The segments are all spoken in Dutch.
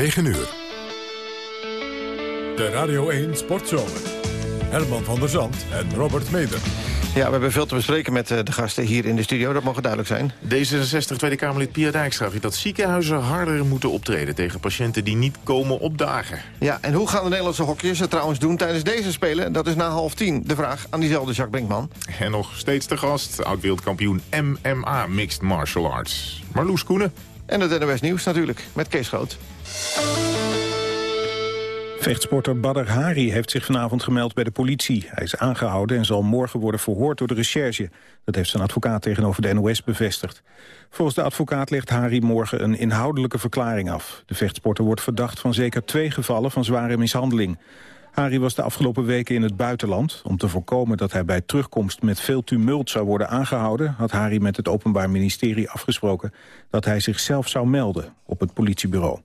9 uur. De Radio 1 Sportzomer. Herman van der Zand en Robert Meder. Ja, we hebben veel te bespreken met eh, de gasten hier in de studio. Dat mogen duidelijk zijn. D66 Tweede Kamerlid Pia Dijkstra vindt dat ziekenhuizen harder moeten optreden... tegen patiënten die niet komen opdagen. Ja, en hoe gaan de Nederlandse hokjes het trouwens doen tijdens deze Spelen? Dat is na half tien de vraag aan diezelfde Jacques Brinkman. En nog steeds de gast, oud-wereldkampioen MMA Mixed Martial Arts. Marloes Koenen. En het NOS Nieuws natuurlijk, met Kees Groot. Vechtsporter Badr Hari heeft zich vanavond gemeld bij de politie. Hij is aangehouden en zal morgen worden verhoord door de recherche. Dat heeft zijn advocaat tegenover de NOS bevestigd. Volgens de advocaat legt Hari morgen een inhoudelijke verklaring af. De vechtsporter wordt verdacht van zeker twee gevallen van zware mishandeling. Hari was de afgelopen weken in het buitenland. Om te voorkomen dat hij bij terugkomst met veel tumult zou worden aangehouden... had Hari met het Openbaar Ministerie afgesproken dat hij zichzelf zou melden op het politiebureau.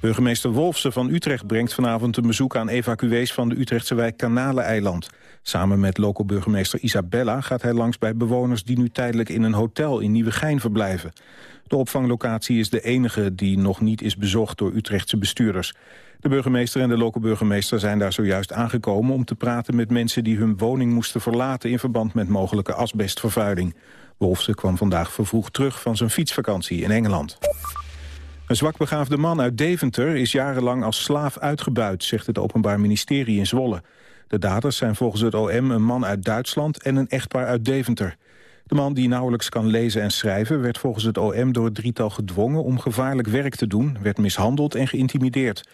Burgemeester Wolfsen van Utrecht brengt vanavond een bezoek aan evacuees van de Utrechtse wijk Kanaleneiland. Samen met lokale burgemeester Isabella gaat hij langs bij bewoners die nu tijdelijk in een hotel in Nieuwegein verblijven. De opvanglocatie is de enige die nog niet is bezocht door Utrechtse bestuurders. De burgemeester en de lokale burgemeester zijn daar zojuist aangekomen om te praten met mensen die hun woning moesten verlaten in verband met mogelijke asbestvervuiling. Wolfsen kwam vandaag vervroegd terug van zijn fietsvakantie in Engeland. Een zwakbegaafde man uit Deventer is jarenlang als slaaf uitgebuit, zegt het Openbaar Ministerie in Zwolle. De daders zijn volgens het OM een man uit Duitsland en een echtpaar uit Deventer. De man die nauwelijks kan lezen en schrijven werd volgens het OM door het drietal gedwongen om gevaarlijk werk te doen, werd mishandeld en geïntimideerd.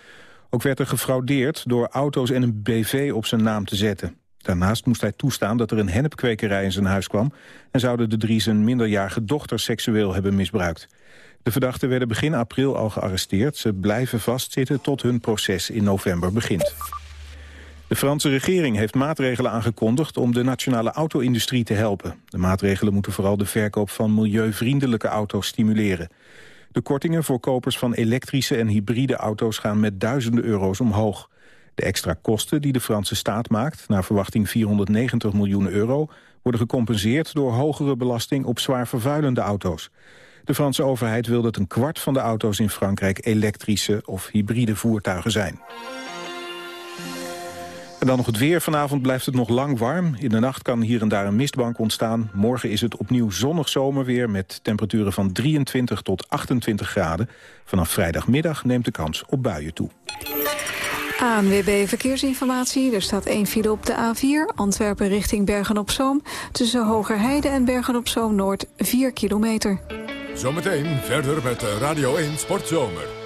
Ook werd er gefraudeerd door auto's en een BV op zijn naam te zetten. Daarnaast moest hij toestaan dat er een hennepkwekerij in zijn huis kwam... en zouden de drie zijn minderjarige dochter seksueel hebben misbruikt. De verdachten werden begin april al gearresteerd. Ze blijven vastzitten tot hun proces in november begint. De Franse regering heeft maatregelen aangekondigd om de nationale auto-industrie te helpen. De maatregelen moeten vooral de verkoop van milieuvriendelijke auto's stimuleren. De kortingen voor kopers van elektrische en hybride auto's gaan met duizenden euro's omhoog. De extra kosten die de Franse staat maakt, naar verwachting 490 miljoen euro... worden gecompenseerd door hogere belasting op zwaar vervuilende auto's. De Franse overheid wil dat een kwart van de auto's in Frankrijk elektrische of hybride voertuigen zijn. En dan nog het weer. Vanavond blijft het nog lang warm. In de nacht kan hier en daar een mistbank ontstaan. Morgen is het opnieuw zonnig zomerweer met temperaturen van 23 tot 28 graden. Vanaf vrijdagmiddag neemt de kans op buien toe. ANWB Verkeersinformatie. Er staat één file op de A4, Antwerpen richting Bergen-op-Zoom. Tussen Hogerheide en Bergen-op-Zoom Noord, 4 kilometer. Zometeen verder met Radio 1 Sportzomer.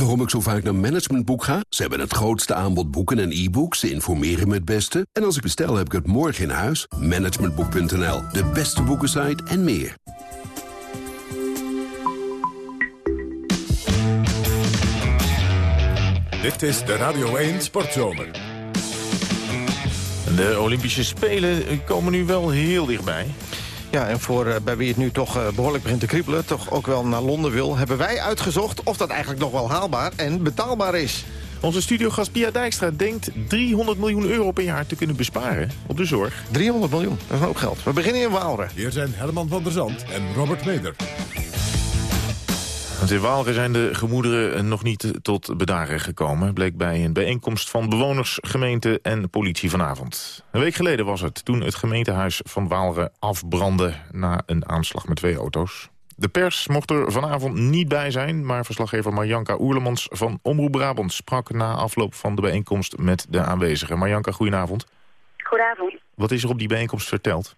Waarom ik zo vaak naar Managementboek ga? Ze hebben het grootste aanbod boeken en e-books. Ze informeren me het beste. En als ik bestel, heb ik het morgen in huis. Managementboek.nl, de beste boekensite en meer. Dit is de Radio 1 Sportzomer. De Olympische Spelen komen nu wel heel dichtbij. Ja, en voor uh, bij wie het nu toch uh, behoorlijk begint te kriebelen... toch ook wel naar Londen wil, hebben wij uitgezocht... of dat eigenlijk nog wel haalbaar en betaalbaar is. Onze studiogast Pia Dijkstra denkt 300 miljoen euro per jaar te kunnen besparen op de zorg. 300 miljoen, dat is hoop geld. We beginnen in Waalre. Hier zijn Herman van der Zand en Robert Meder. Want in Waalre zijn de gemoederen nog niet tot bedaren gekomen. Bleek bij een bijeenkomst van bewoners, gemeente en politie vanavond. Een week geleden was het toen het gemeentehuis van Waalre afbrandde... na een aanslag met twee auto's. De pers mocht er vanavond niet bij zijn... maar verslaggever Marjanka Oerlemans van Omroep Brabant... sprak na afloop van de bijeenkomst met de aanwezigen. Marjanka, goedenavond. Goedenavond. Wat is er op die bijeenkomst verteld?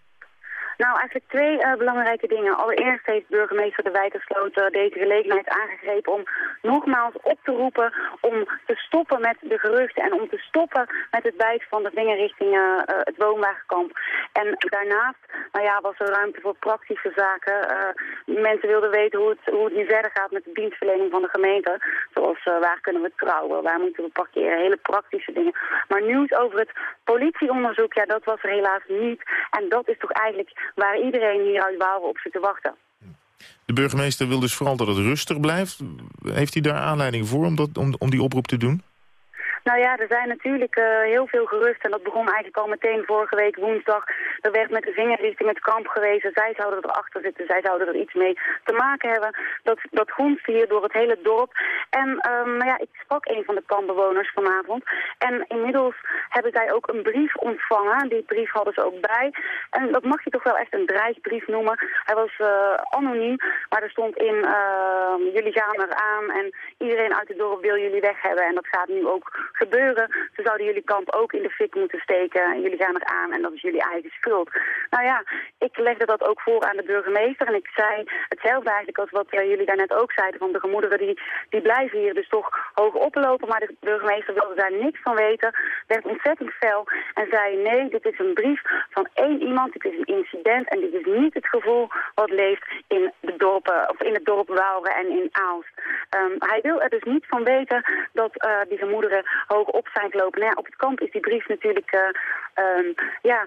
Nou, eigenlijk twee uh, belangrijke dingen. Allereerst heeft burgemeester De Wijtersloot deze gelegenheid aangegrepen om nogmaals op te roepen om te stoppen met de geruchten en om te stoppen met het wijzen van de vinger richting uh, het woonwagenkamp. En daarnaast nou ja, was er ruimte voor praktische zaken. Mensen wilden weten hoe het, hoe het nu verder gaat met de dienstverlening van de gemeente. Zoals waar kunnen we trouwen, waar moeten we parkeren, hele praktische dingen. Maar nieuws over het politieonderzoek, ja, dat was er helaas niet. En dat is toch eigenlijk waar iedereen hier uit Wouwen op zit te wachten. De burgemeester wil dus vooral dat het rustig blijft. Heeft hij daar aanleiding voor om, dat, om, om die oproep te doen? Nou ja, er zijn natuurlijk uh, heel veel gerust en dat begon eigenlijk al meteen vorige week woensdag. Er werd met de vinger richting het kamp gewezen. Zij zouden erachter zitten, zij zouden er iets mee te maken hebben. Dat, dat gonste hier door het hele dorp. En um, nou ja, ik sprak een van de kampbewoners vanavond. En inmiddels hebben zij ook een brief ontvangen. Die brief hadden ze ook bij. En dat mag je toch wel echt een dreigbrief noemen. Hij was uh, anoniem, maar er stond in, uh, jullie gaan eraan en iedereen uit het dorp wil jullie weg hebben. En dat gaat nu ook gebeuren. Ze zouden jullie kamp ook in de fik moeten steken. En jullie gaan er aan en dat is jullie eigen schuld. Nou ja, ik legde dat ook voor aan de burgemeester. En ik zei hetzelfde eigenlijk als wat uh, jullie daarnet ook zeiden. Van de gemoederen die, die blijven hier dus toch hoog oplopen. Maar de burgemeester wilde daar niks van weten. Werd ontzettend fel en zei nee, dit is een brief van één iemand. Dit is een incident en dit is niet het gevoel wat leeft in, de dorpen, of in het dorp Wouwen en in Aalst. Um, hij wil er dus niet van weten dat uh, die gemoederen hoog op zijn gelopen. Nou ja, op het kamp is die brief natuurlijk... Um, ja,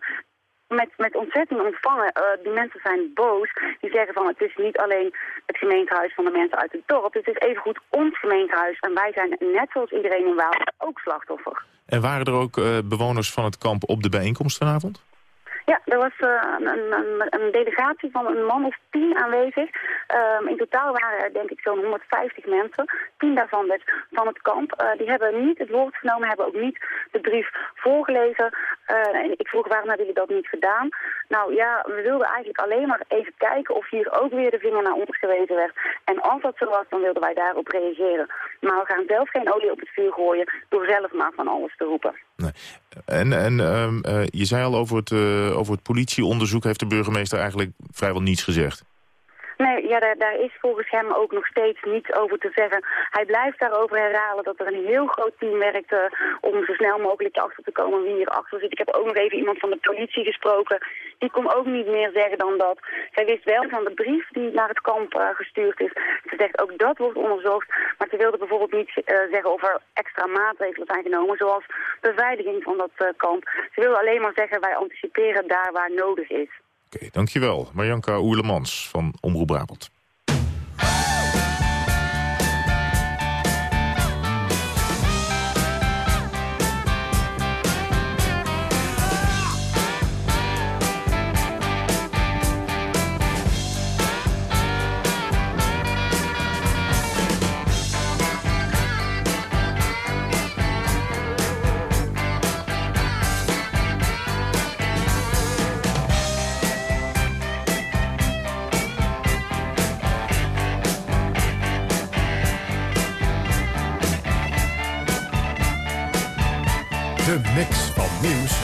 met, met ontzetting ontvangen. Uh, die mensen zijn boos. Die zeggen van het is niet alleen het gemeentehuis van de mensen uit het dorp. Het is evengoed ons gemeentehuis. En wij zijn net zoals iedereen in Waal ook slachtoffer. En waren er ook uh, bewoners van het kamp op de bijeenkomst vanavond? Ja, er was uh, een, een, delegatie van een man of tien aanwezig. Um, in totaal waren er denk ik zo'n 150 mensen. Tien daarvan dus van het kamp. Uh, die hebben niet het woord genomen, hebben ook niet de brief voorgelezen. Uh, en ik vroeg waarom hebben jullie dat niet gedaan? Nou ja, we wilden eigenlijk alleen maar even kijken of hier ook weer de vinger naar ons gewezen werd. En als dat zo was, dan wilden wij daarop reageren. Maar we gaan zelf geen olie op het vuur gooien door zelf maar van alles te roepen. Nee. En, en um, je zei al over het, uh, over het politieonderzoek... heeft de burgemeester eigenlijk vrijwel niets gezegd. Nee, ja, daar, is volgens hem ook nog steeds niets over te zeggen. Hij blijft daarover herhalen dat er een heel groot team werkt om zo snel mogelijk achter te komen wie hierachter zit. Ik heb ook nog even iemand van de politie gesproken. Die kon ook niet meer zeggen dan dat. Zij wist wel van de brief die naar het kamp uh, gestuurd is. Ze zegt ook dat wordt onderzocht. Maar ze wilde bijvoorbeeld niet uh, zeggen of er extra maatregelen zijn genomen. Zoals beveiliging van dat kamp. Ze wilde alleen maar zeggen wij anticiperen daar waar nodig is. Dankjewel. Marjanka Oerlemans van Omroep Brabant.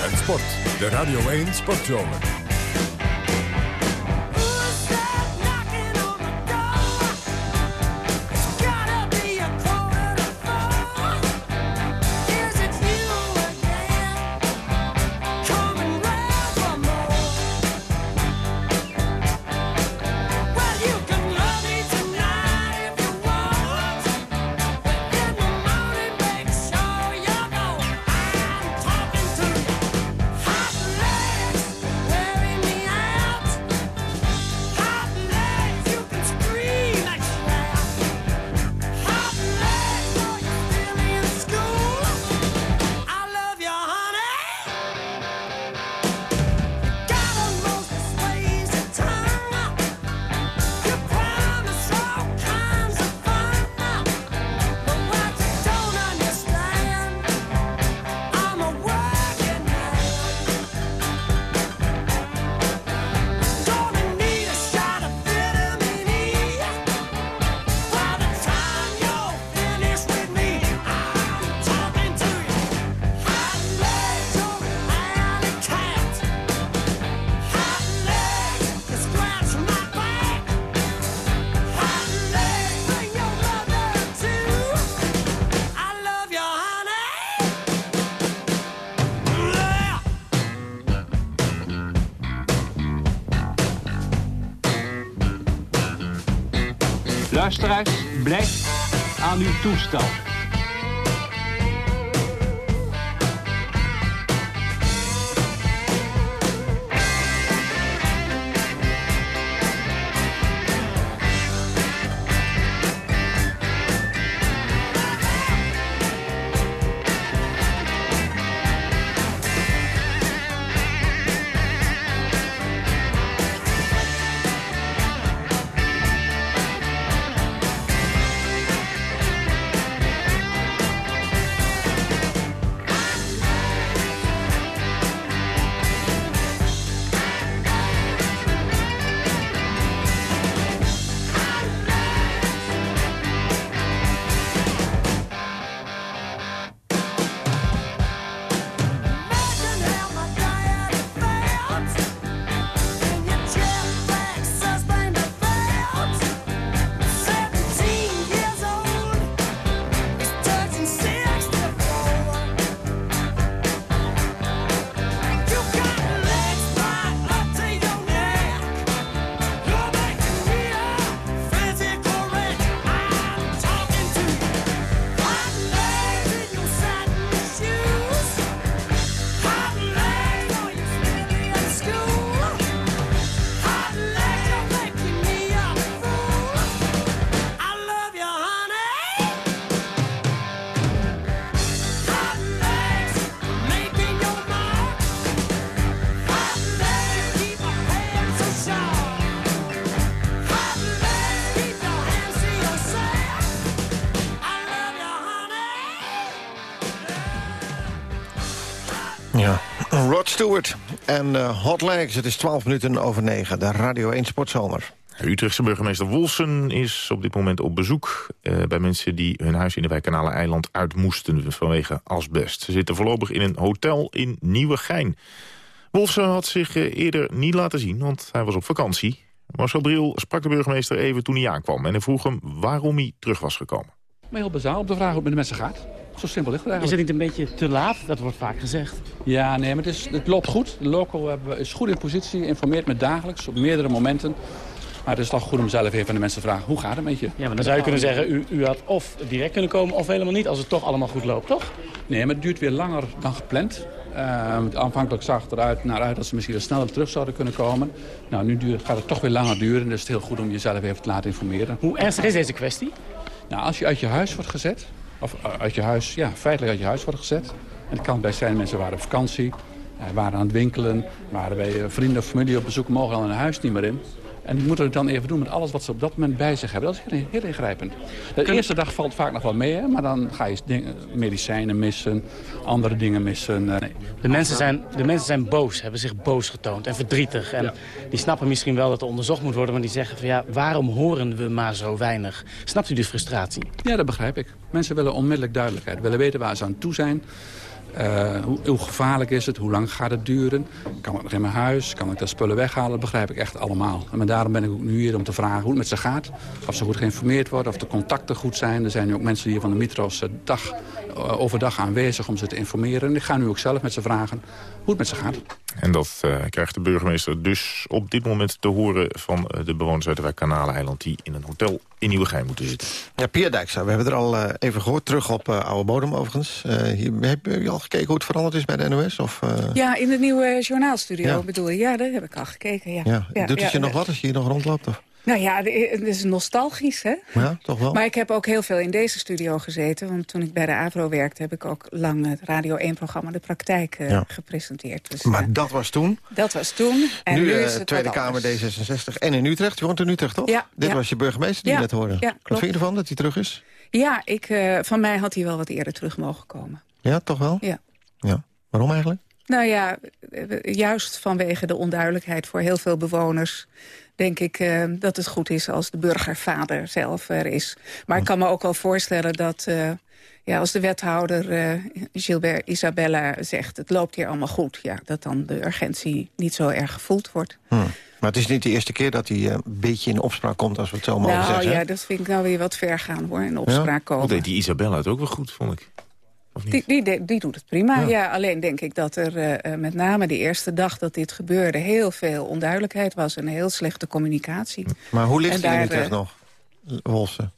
En sport. De Radio 1 Sportzomer. Luisteraars, blijf aan uw toestel. En uh, Hot Legs. Het is 12 minuten over 9. De Radio 1 Sportzomer. Utrechtse burgemeester Wolsen is op dit moment op bezoek... Uh, bij mensen die hun huis in de wijk Eiland uit moesten vanwege asbest. Ze zitten voorlopig in een hotel in Nieuwegein. Wolfsen had zich uh, eerder niet laten zien, want hij was op vakantie. Marcel Briel sprak de burgemeester even toen hij aankwam... en hij vroeg hem waarom hij terug was gekomen. Maar heel bazaal om te vragen hoe het met de mensen gaat. Zo simpel ligt het eigenlijk. Is het niet een beetje te laat? Dat wordt vaak gezegd. Ja, nee, maar het, is, het loopt goed. De local is goed in positie, informeert me dagelijks op meerdere momenten. Maar het is toch goed om zelf even aan de mensen te vragen, hoe gaat het met je? Ja, maar dan zou je kunnen zeggen, u, u had of direct kunnen komen of helemaal niet, als het toch allemaal goed loopt, toch? Nee, maar het duurt weer langer dan gepland. Uh, aanvankelijk zag het eruit naar uit dat ze misschien wel sneller terug zouden kunnen komen. Nou, nu duurt, gaat het toch weer langer duren. Dus het is heel goed om jezelf even te laten informeren. Hoe ernstig is deze kwestie? Nou, als je uit je huis wordt gezet, of uit je huis, ja, feitelijk uit je huis wordt gezet. En het kan bij zijn, mensen waren op vakantie, waren aan het winkelen, waren bij vrienden of familie op bezoek, mogen al hun huis niet meer in. En die moeten het dan even doen met alles wat ze op dat moment bij zich hebben. Dat is heel, heel ingrijpend. De Kun... eerste dag valt vaak nog wel mee, hè? maar dan ga je dingen, medicijnen missen, andere dingen missen. Nee. De, mensen zijn, de mensen zijn boos, hebben zich boos getoond en verdrietig. En ja. die snappen misschien wel dat er onderzocht moet worden, maar die zeggen van ja, waarom horen we maar zo weinig? Snapt u de frustratie? Ja, dat begrijp ik. Mensen willen onmiddellijk duidelijkheid, willen weten waar ze aan toe zijn. Uh, hoe, gevaarlijk is het? Hoe lang gaat het duren? Kan ik nog in mijn huis? Kan ik de spullen weghalen? Dat begrijp ik echt allemaal. En daarom ben ik ook nu hier om te vragen hoe het met ze gaat. Of ze goed geïnformeerd worden, of de contacten goed zijn. Er zijn nu ook mensen hier van de Mitros dag, uh, overdag aanwezig om ze te informeren. En ik ga nu ook zelf met ze vragen hoe het met ze gaat. En dat uh, krijgt de burgemeester dus op dit moment te horen van de bewoners uit de wijk Kanaleiland... die in een hotel in Nieuwegein moeten zitten. Ja, Pierre Dijkstra, we hebben er al uh, even gehoord. Terug op uh, oude bodem overigens. Uh, hier, heb je al gekeken hoe het veranderd is bij de NOS? Of, ja, in de nieuwe journaalstudio ja. bedoel je. Ja, daar heb ik al gekeken. Ja. Ja. ja Doet het je nog wat als je hier nog rondloopt? Of? Nou ja, het is nostalgisch, hè? Ja, toch wel. Maar ik heb ook heel veel in deze studio gezeten. Want toen ik bij de AVRO werkte... heb ik ook lang het Radio 1-programma De Praktijk uh, ja. gepresenteerd. Dus, maar uh, dat was toen? Dat was toen. En nu, nu is het Tweede Kamer D66 en in Utrecht. Je woont in Utrecht, toch? Ja. Dit ja. was je burgemeester die ja. net hoorde. Ja, klopt. Wat vind je ervan dat hij terug is? Ja, ik, uh, van mij had hij wel wat eerder terug mogen komen. Ja, toch wel? Ja. ja. Waarom eigenlijk? Nou ja, juist vanwege de onduidelijkheid voor heel veel bewoners denk ik uh, dat het goed is als de burgervader zelf er is. Maar ik kan me ook wel voorstellen dat uh, ja, als de wethouder uh, Gilbert Isabella zegt... het loopt hier allemaal goed, ja, dat dan de urgentie niet zo erg gevoeld wordt. Hmm. Maar het is niet de eerste keer dat hij een beetje in opspraak komt, als we het zo mogen nou, zeggen. Nou ja, dat vind ik nou weer wat ver gaan, hoor, in opspraak ja? komen. deed die Isabella het ook wel goed, vond ik. Die, die, die, doet het prima, ja. ja. Alleen denk ik dat er uh, met name de eerste dag dat dit gebeurde... heel veel onduidelijkheid was en heel slechte communicatie. Maar hoe ligt hij in Utrecht uh, nog? Wolfsen?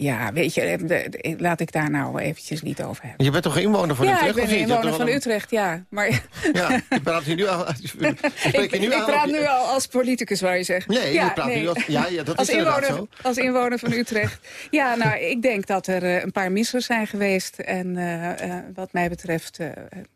Ja, weet je, eh, de- de- laat ik daar nou eventjes niet over hebben. Je bent toch inwoner van ja, Utrecht? ik ben inwoner van Utrecht, ja. Maar Ja, je praat hier nu al... je ik, je nu ik praat op nu al als politicus, waar je zegt. Nee, je praat nu als- ja, ja, dat als is inwoner, Als inwoner van Utrecht. Ja, nou, ik denk dat er eh, een paar missers zijn geweest. En eh, wat mij betreft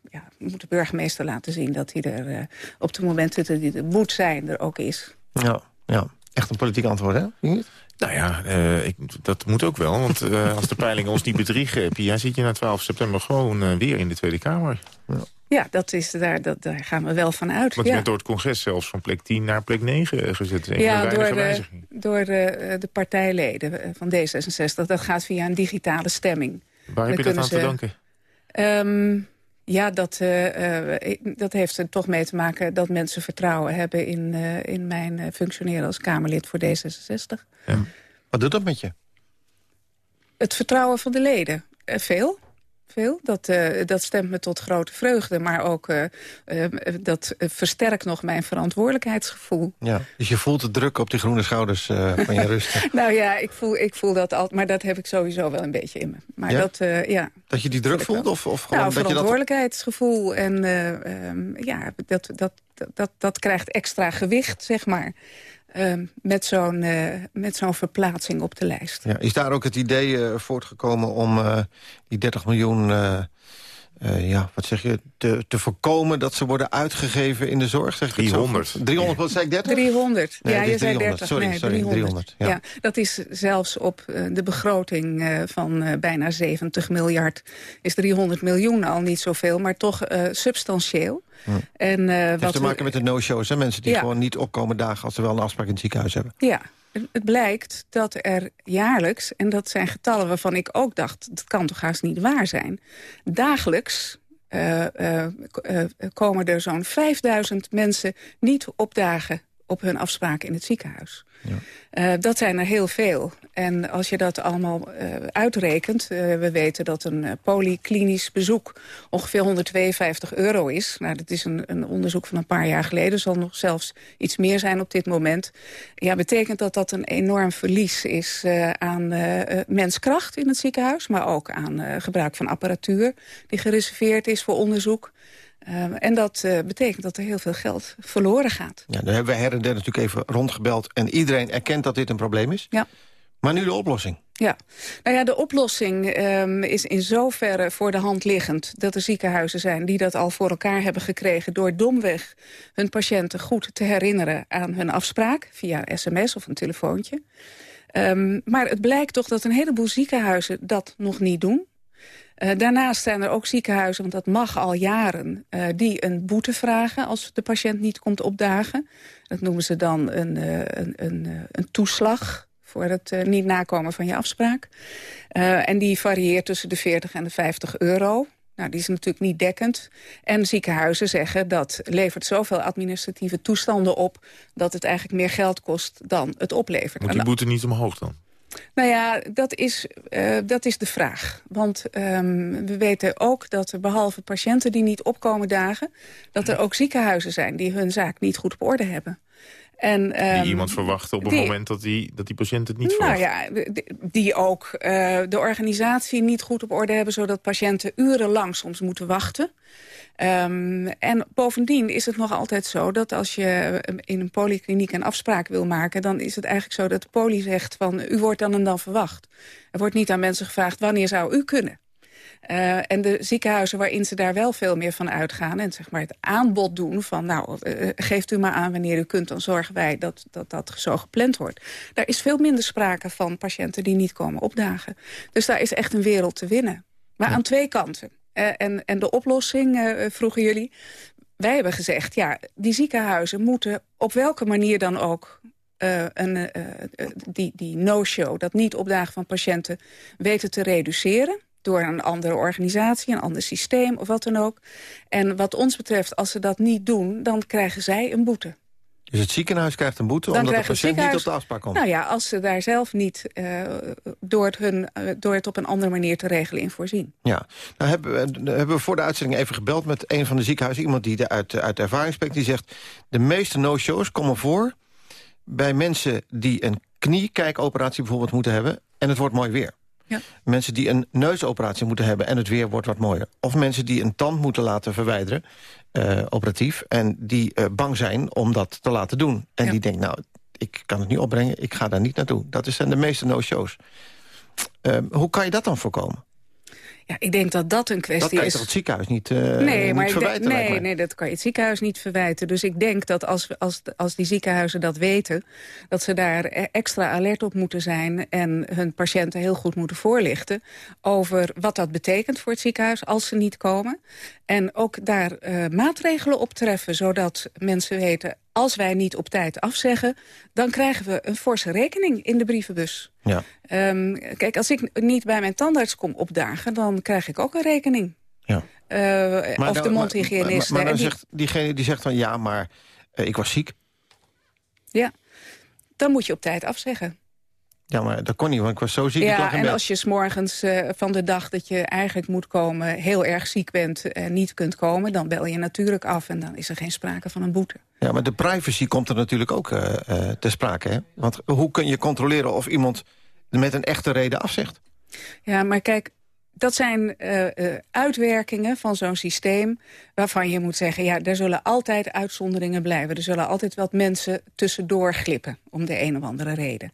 ja, moet de burgemeester laten zien... dat hij er op de momenten dat hij er moet zijn, er ook is. Ja, ja. Echt een politiek antwoord, hè? Ingrid? Nou ja, eh, ik, dat moet ook wel. Want eh, als de peilingen ons niet bedriegen... Pia, zit je na 12 september gewoon eh, weer in de Tweede Kamer. Ja, dat is, daar, dat, daar gaan we wel van uit. Want je ja. bent door het congres zelfs van plek 10 naar plek 9 eh, gezet. Een Ja, door de, door de, de partijleden van D66. Dat gaat via een digitale stemming. Waar heb je dat aan te danken? Ehm, ja, dat, eh, eh, dat heeft er toch mee te maken dat mensen vertrouwen hebben in, eh, in mijn functioneren als Kamerlid voor D66. Wat doet dat met je? Het vertrouwen van de leden. Veel. Veel. Dat, eh, dat stemt me tot grote vreugde. Maar ook eh, eh, dat versterkt nog mijn verantwoordelijkheidsgevoel. Ja. Dus je voelt de druk op die groene schouders van je rusten. Nou ja, ik voel, ik voel dat altijd. Maar dat heb ik sowieso wel een beetje in me. Maar Ja? dat, ja. Dat je die druk voelt? Of, of gewoon Nou, dat... verantwoordelijkheidsgevoel. En eh, ehm, ja, dat, dat, dat, dat, dat krijgt extra gewicht, zeg maar. Ehm, met zo'n eh, met zo'n verplaatsing op de lijst. Ja, is daar ook het idee eh, voortgekomen om eh, die 30 miljoen... eh, ja, wat zeg je, te, te voorkomen dat ze worden uitgegeven in de zorg? Zeg ik het zo 300. goed? 300, wat zei ik 30? 300. Nee, ja, je zei 300. 30. Sorry, nee, sorry, 300, ja. dat is zelfs op eh, de begroting eh, van eh, bijna 70 miljard... is 300 miljoen al niet zoveel, maar toch eh, substantieel. En, eh, Het heeft wat te maken met de no-shows? Mensen die Ja. gewoon niet opkomen dagen... als ze wel een afspraak in het ziekenhuis hebben. Ja, het- blijkt dat er jaarlijks, en dat zijn getallen waarvan ik ook dacht... dat kan toch haast niet waar zijn, dagelijks... eh, eh, eh, komen er zo'n 5000 mensen niet opdagen op hun afspraken in het ziekenhuis. Eh, dat zijn er heel veel. En als je dat allemaal eh, uitrekent... eh, we weten dat een polyklinisch bezoek ongeveer 152 euro is. Nou, dat is een, een onderzoek van een paar jaar geleden. zal nog zelfs iets meer zijn op dit moment. Ja, betekent dat dat een enorm verlies is aan menskracht in het ziekenhuis... maar ook aan gebruik van apparatuur die gereserveerd is voor onderzoek. Eh, en dat eh, betekent dat er heel veel geld verloren gaat. Ja, daar hebben we her en der natuurlijk even rondgebeld... en iedereen erkent dat dit een probleem is. Ja. Maar nu de oplossing. Ja, nou ja, de oplossing ehm, is in zoverre voor de hand liggend... dat er ziekenhuizen zijn die dat al voor elkaar hebben gekregen... door domweg hun patiënten goed te herinneren aan hun afspraak... via een sms of een telefoontje. Ehm, maar het blijkt toch dat een heleboel ziekenhuizen dat nog niet doen. Eh, daarnaast zijn er ook ziekenhuizen, want dat mag al jaren... eh, die een boete vragen als de patiënt niet komt opdagen. Dat noemen ze dan een, eh, een, een, een toeslag voor het niet nakomen van je afspraak. En die varieert tussen de 40 en de 50 euro. Nou, die is natuurlijk niet dekkend. En ziekenhuizen zeggen dat levert zoveel administratieve toestanden op... dat het eigenlijk meer geld kost dan het oplevert. Moet die boete niet omhoog dan? Nou ja, dat is, eh, dat is de vraag. Want ehm, we weten ook dat er behalve patiënten die niet opkomen dagen... dat er ook ziekenhuizen zijn die hun zaak niet goed op orde hebben. En, Die ehm, iemand verwacht op het moment dat die, dat die patiënt het niet nou verwacht. ja, d- die ook eh, de organisatie niet goed op orde hebben... zodat patiënten urenlang soms moeten wachten. Ehm, en bovendien is het nog altijd zo dat als je in een polykliniek een afspraak wil maken... dan is het eigenlijk zo dat de poly zegt van u wordt dan en dan verwacht. Er wordt niet aan mensen gevraagd wanneer zou u kunnen. Eh, en de ziekenhuizen waarin ze daar wel veel meer van uitgaan... en zeg maar het aanbod doen van... nou, eh, geeft u maar aan wanneer u kunt... dan zorgen wij dat, dat dat zo gepland wordt. Daar is veel minder sprake van patiënten die niet komen opdagen. Dus daar is echt een wereld te winnen. Maar aan twee kanten. Eh, en, en de oplossing, eh, vroegen jullie... wij hebben gezegd, ja, die ziekenhuizen moeten op welke manier dan ook... eh, een, eh, eh, die, die no-show, dat niet opdagen van patiënten... weten te reduceren door een andere organisatie, een ander systeem of wat dan ook. En wat ons betreft, als ze dat niet doen, dan krijgen zij een boete. Dus het ziekenhuis krijgt een boete Dan omdat de patiënt niet op de afspraak komt. Nou ja, als ze daar zelf niet eh, door, het hun, eh, door het op een andere manier te regelen in voorzien. Ja, nou hebben we, hebben we voor de uitzending even gebeld met een van de ziekenhuizen. Iemand die de uit, uit ervaring spreekt. Die zegt, de meeste no-shows komen voor bij mensen die een kniekijkoperatie bijvoorbeeld moeten hebben... en het wordt mooi weer. Ja. Mensen die een neusoperatie moeten hebben en het weer wordt wat mooier. Of mensen die een tand moeten laten verwijderen, eh, operatief... en die eh, bang zijn om dat te laten doen. En die denken, nou, ik kan het niet opbrengen, ik ga daar niet naartoe. Dat zijn de meeste no-shows. Ehm, hoe kan je dat dan voorkomen? Ja, ik denk dat dat een kwestie Dat kan je is... toch het ziekenhuis niet, uh, nee, maar verwijten? denk, nee, nee, dat kan je het ziekenhuis niet verwijten. Dus ik denk dat als, als, als die ziekenhuizen dat weten... dat ze daar e- extra alert op moeten zijn... en hun patiënten heel goed moeten voorlichten... over wat dat betekent voor het ziekenhuis als ze niet komen. En ook daar eh, maatregelen op treffen... zodat mensen weten, als wij niet op tijd afzeggen... dan krijgen we een forse rekening in de brievenbus. Ja. Ehm, kijk, als ik niet bij mijn tandarts kom opdagen... dan krijg ik ook een rekening. Ja. Eh, Maar of dan- de mondhygiënist. Maar, maar dan En die- zegt diegene die zegt van ja, maar eh, ik was ziek. Ja, dan moet je op tijd afzeggen. Ja, maar dat kon niet, want ik was zo ziek. ja, en als je s'morgens uh, van de dag dat je eigenlijk moet komen... heel erg ziek bent en niet kunt komen... dan bel je natuurlijk af en dan is er geen sprake van een boete. Ja, maar de privacy komt er natuurlijk ook eh eh, ter sprake. Hè? Want hoe kun je controleren of iemand met een echte reden afzegt? Ja, maar kijk, dat zijn uh, uh, uitwerkingen van zo'n systeem... waarvan je moet zeggen, ja, er zullen altijd uitzonderingen blijven. Er zullen altijd wat mensen tussendoor glippen, om de een of andere reden.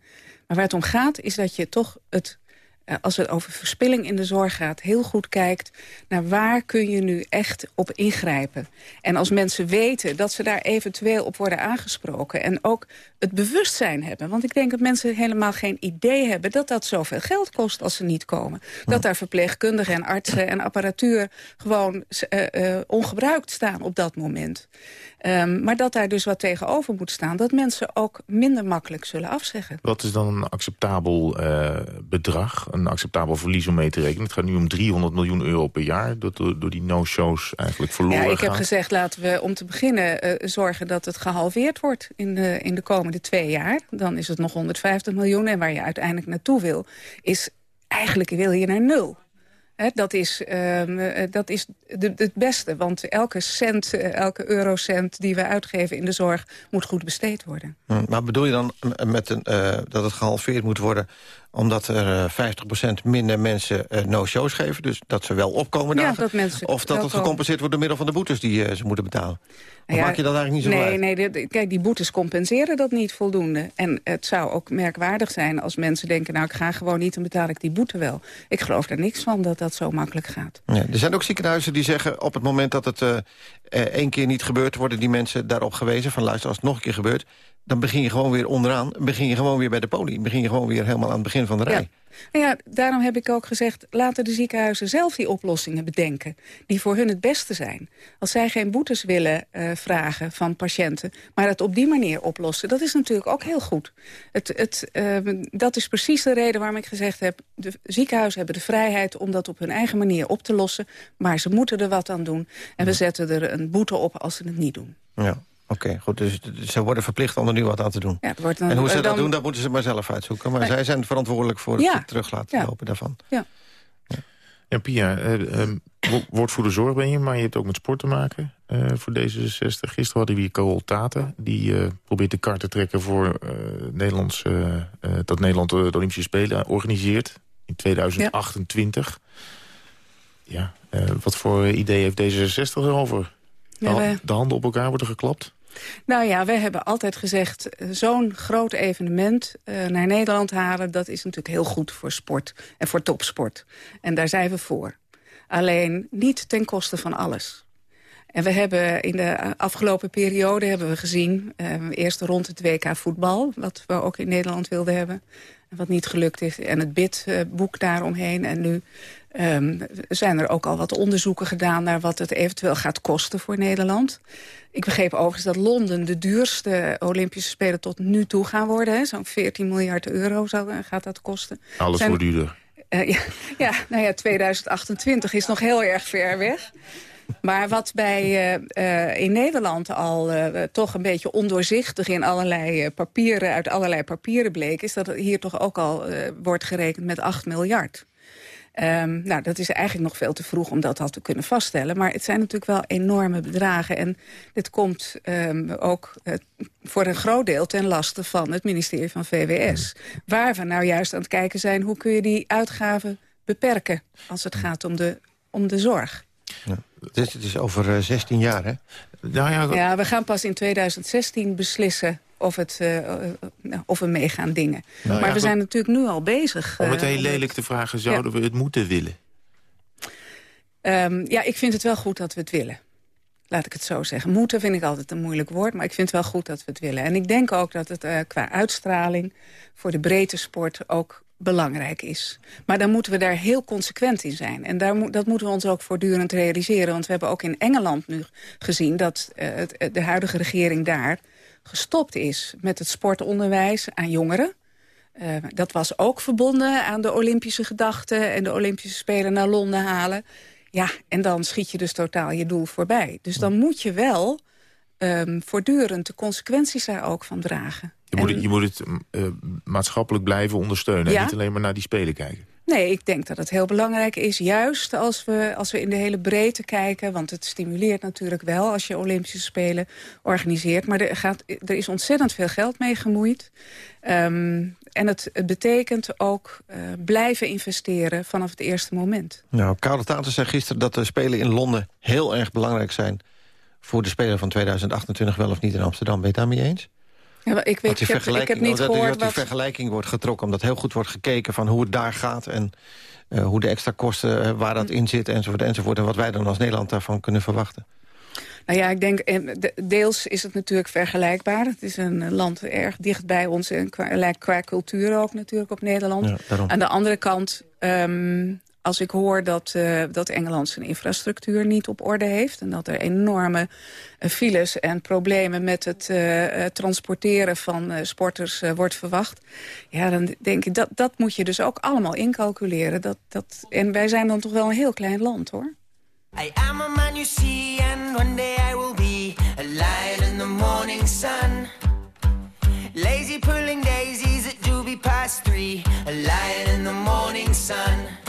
Maar waar het om gaat, is dat je toch het uh, als het over verspilling in de zorg gaat... heel goed kijkt naar waar kun je nu echt op ingrijpen. En als mensen weten dat ze daar eventueel op worden aangesproken... en ook het bewustzijn hebben. Want ik denk dat mensen helemaal geen idee hebben... dat dat zoveel geld kost als ze niet komen. Dat daar verpleegkundigen en artsen en apparatuur... gewoon uh, uh, ongebruikt staan op dat moment. Um, maar dat daar dus wat tegenover moet staan... dat mensen ook minder makkelijk zullen afzeggen. Wat is dan een acceptabel uh, bedrag, een acceptabel verlies om mee te rekenen? Het gaat nu om 300 miljoen euro per jaar... dat door, door die no-shows eigenlijk verloren Ja, ik heb gezegd, laten we om te beginnen uh, zorgen dat het gehalveerd wordt... in de, in de komende twee jaar. Dan is het nog 150 miljoen. En waar je uiteindelijk naartoe wil, is eigenlijk wil je naar nul. Dat is, uh, dat is de, het beste, want elke cent, uh, elke eurocent die we uitgeven in de zorg moet goed besteed worden. Hm, maar bedoel je dan met een, dat het gehalveerd moet worden omdat er 50% minder mensen no-shows geven? Dus dat ze wel opkomen ja, dagen? Dat mensen of dat het gecompenseerd wordt door middel van de boetes die ze moeten betalen? Of ja, maak je dat eigenlijk niet zo nee, uit? Nee, de, kijk, die boetes compenseren dat niet voldoende. En het zou ook merkwaardig zijn als mensen denken... nou, ik ga gewoon niet, dan betaal ik die boete wel. Ik geloof er niks van dat dat zo makkelijk gaat. Ja, er zijn ook ziekenhuizen die zeggen... op het moment dat het uh, één keer niet gebeurt... worden die mensen daarop gewezen van... luister, als het nog een keer gebeurt... dan begin je gewoon weer onderaan. begin je gewoon weer bij de poli. begin je gewoon weer helemaal aan het begin van de rij. Ja. Nou ja, daarom heb ik ook gezegd, laten de ziekenhuizen zelf die oplossingen bedenken. Die voor hun het beste zijn. Als zij geen boetes willen uh, vragen van patiënten, maar het op die manier oplossen. Dat is natuurlijk ook heel goed. Het, het, uh, dat is precies de reden waarom ik gezegd heb, de ziekenhuizen hebben de vrijheid om dat op hun eigen manier op te lossen. Maar ze moeten er wat aan doen. En we zetten er een boete op als ze het niet doen. Ja. Oké, okay, goed. Dus ze worden verplicht om er nu wat aan te doen. Ja, wordt een, en hoe ze dan, dat doen, dat moeten ze maar zelf uitzoeken. Maar nee. zij zijn verantwoordelijk voor ja. het terug laten ja. lopen daarvan. Ja. Ja, Pia, uh, uh, woordvoerderzorg ben je, maar je hebt ook met sport te maken uh, voor D66. Gisteren hadden we hier Carol Taten, die uh, probeert de kaart te trekken voor uh, Nederlands, dat Nederland de Olympische Spelen organiseert in 2028. Ja, ja wat voor idee heeft D66 erover? Wij... De handen op elkaar worden geklapt? Nou ja, wij hebben altijd gezegd... zo'n groot evenement uh, naar Nederland halen... dat is natuurlijk heel goed voor sport en voor topsport. En daar zijn we voor. Alleen niet ten koste van alles. En we hebben in de afgelopen periode hebben we gezien... Uh, eerst rond het WK voetbal, wat we ook in Nederland wilden hebben... wat niet gelukt is, en het bidboek daaromheen. En nu um, zijn er ook al wat onderzoeken gedaan... naar wat het eventueel gaat kosten voor Nederland. Ik begreep overigens dat Londen de duurste Olympische Spelen tot nu toe gaan worden. Zo'n 14 miljard euro zou, gaat dat kosten. Alles wordt duurder. Uh, ja, ja, nou ja, 2028 is nog heel erg ver weg. Maar wat bij, uh, uh, in Nederland al uh, toch een beetje ondoorzichtig in allerlei papieren, uit allerlei papieren bleek, is dat het hier toch ook al wordt gerekend met 8 miljard. Um, nou, dat is eigenlijk nog veel te vroeg om dat al te kunnen vaststellen. Maar het zijn natuurlijk wel enorme bedragen. En dit komt um, ook voor een groot deel ten laste van het ministerie van VWS. Waar we nou juist aan het kijken zijn... hoe kun je die uitgaven beperken als het gaat om de, om de zorg. Ja. Het, is, het is over uh, 16 jaar, hè? Nou ja, ja, we gaan pas in 2016 beslissen of, het, uh, of we meegaan dingen. Nou, maar we zijn natuurlijk nu al bezig. Om het heel lelijk te vragen, zouden we het moeten willen? Um, ja, ik vind het wel goed dat we het willen. Laat ik het zo zeggen. Moeten vind ik altijd een moeilijk woord, maar ik vind het wel goed dat we het willen. En ik denk ook dat het uh, qua uitstraling voor de breedte sport ook belangrijk is. Maar dan moeten we daar heel consequent in zijn. En daar dat moeten we ons ook voortdurend realiseren. Want we hebben ook in Engeland nu gezien... dat uh, het, de huidige regering daar gestopt is met het sportonderwijs aan jongeren. Uh, dat was ook verbonden aan de Olympische gedachten... en de Olympische Spelen naar Londen halen. Ja, en dan schiet je dus totaal je doel voorbij. Dus dan moet je wel um, voortdurend de consequenties daar ook van dragen. Je moet, het, je moet het uh, maatschappelijk blijven ondersteunen... Ja? en niet alleen maar naar die Spelen kijken. Nee, ik denk dat het heel belangrijk is, juist als we, als we in de hele breedte kijken... want het stimuleert natuurlijk wel als je Olympische Spelen organiseert... maar er, gaat, er is ontzettend veel geld mee gemoeid. Um, en het, het, betekent ook uh, blijven investeren vanaf het eerste moment. Nou, Karel Taten zei gisteren dat de Spelen in Londen heel erg belangrijk zijn... voor de Spelen van 2028 wel of niet in Amsterdam. Ben je het daarmee eens? Ja, ik, weet, ik, heb, ik heb niet dat, gehoord dat die vergelijking wordt getrokken. Omdat heel goed wordt gekeken van hoe het daar gaat... en uh, hoe de extra kosten, uh, waar dat in zit enzovoort, enzovoort... en wat wij dan als Nederland daarvan kunnen verwachten. Nou ja, ik denk, deels is het natuurlijk vergelijkbaar. Het is een land erg dicht bij ons en qua, qua cultuur ook natuurlijk op Nederland. Ja, Aan de andere kant um, als ik hoor dat, uh, dat Engeland zijn infrastructuur niet op orde heeft... en dat er enorme uh, files en problemen met het uh, transporteren van sporters wordt verwacht... ja, dan denk ik, dat, dat moet je dus ook allemaal incalculeren. Dat, dat, en wij zijn dan toch wel een heel klein land, hoor. I am a man you see and one day I will be a lion in the morning sun. Lazy pulling daisies at doobie past three, a lion in the morning sun.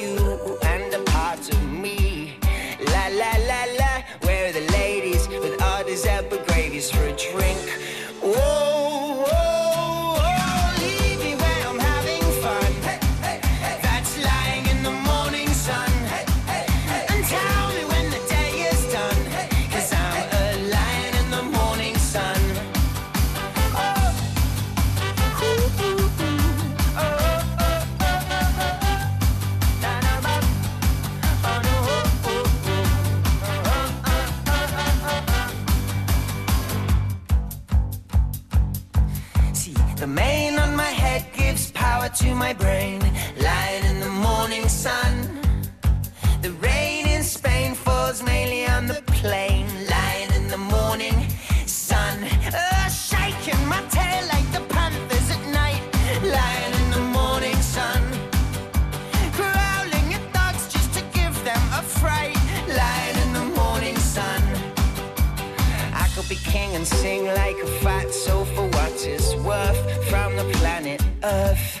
to my brain. Lying in the morning sun. The rain in Spain falls mainly on the plain. Lying in the morning sun. Shaking my tail like the panthers at night. Lying in the morning sun. Growling at dogs just to give them a fright. Lying in the morning sun. I could be king and sing like a fat soul for what it's worth from the planet Earth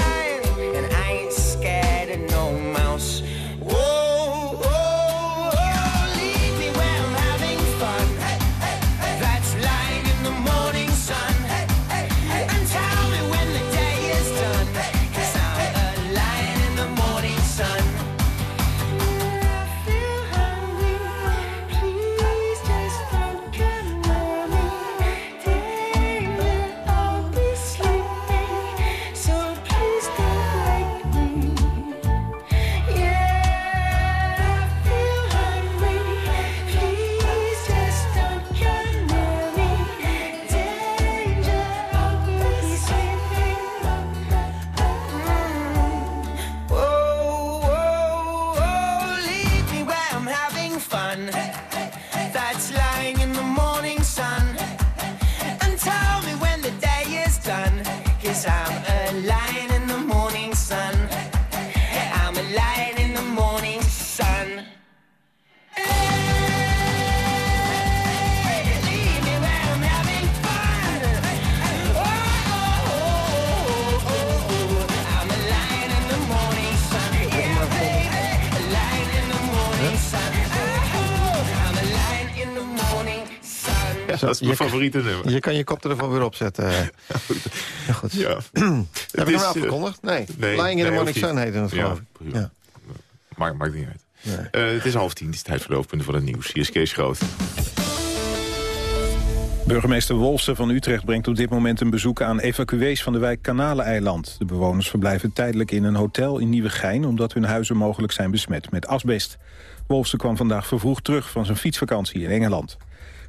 dat is mijn Je kan- favoriete nummer. Je kan je kop ervan weer opzetten. Ja, goed. Ja. Heb ik hem is, eh, afgekondigd? Nee. nee, Lying in the Morning. Sun heette het, geloof ik. ja. Ja. Maakt, maakt niet uit. Eh, het is half tien, het is tijd voor de hoofdpunten van het nieuws. Hier is Kees Groot. Burgemeester Wolfsen van Utrecht brengt op dit moment een bezoek aan evacuees van de wijk Kanaleneiland. De bewoners verblijven tijdelijk in een hotel in Nieuwegein... omdat hun huizen mogelijk zijn besmet met asbest. Wolfsen kwam vandaag vervroegd terug van zijn fietsvakantie in Engeland.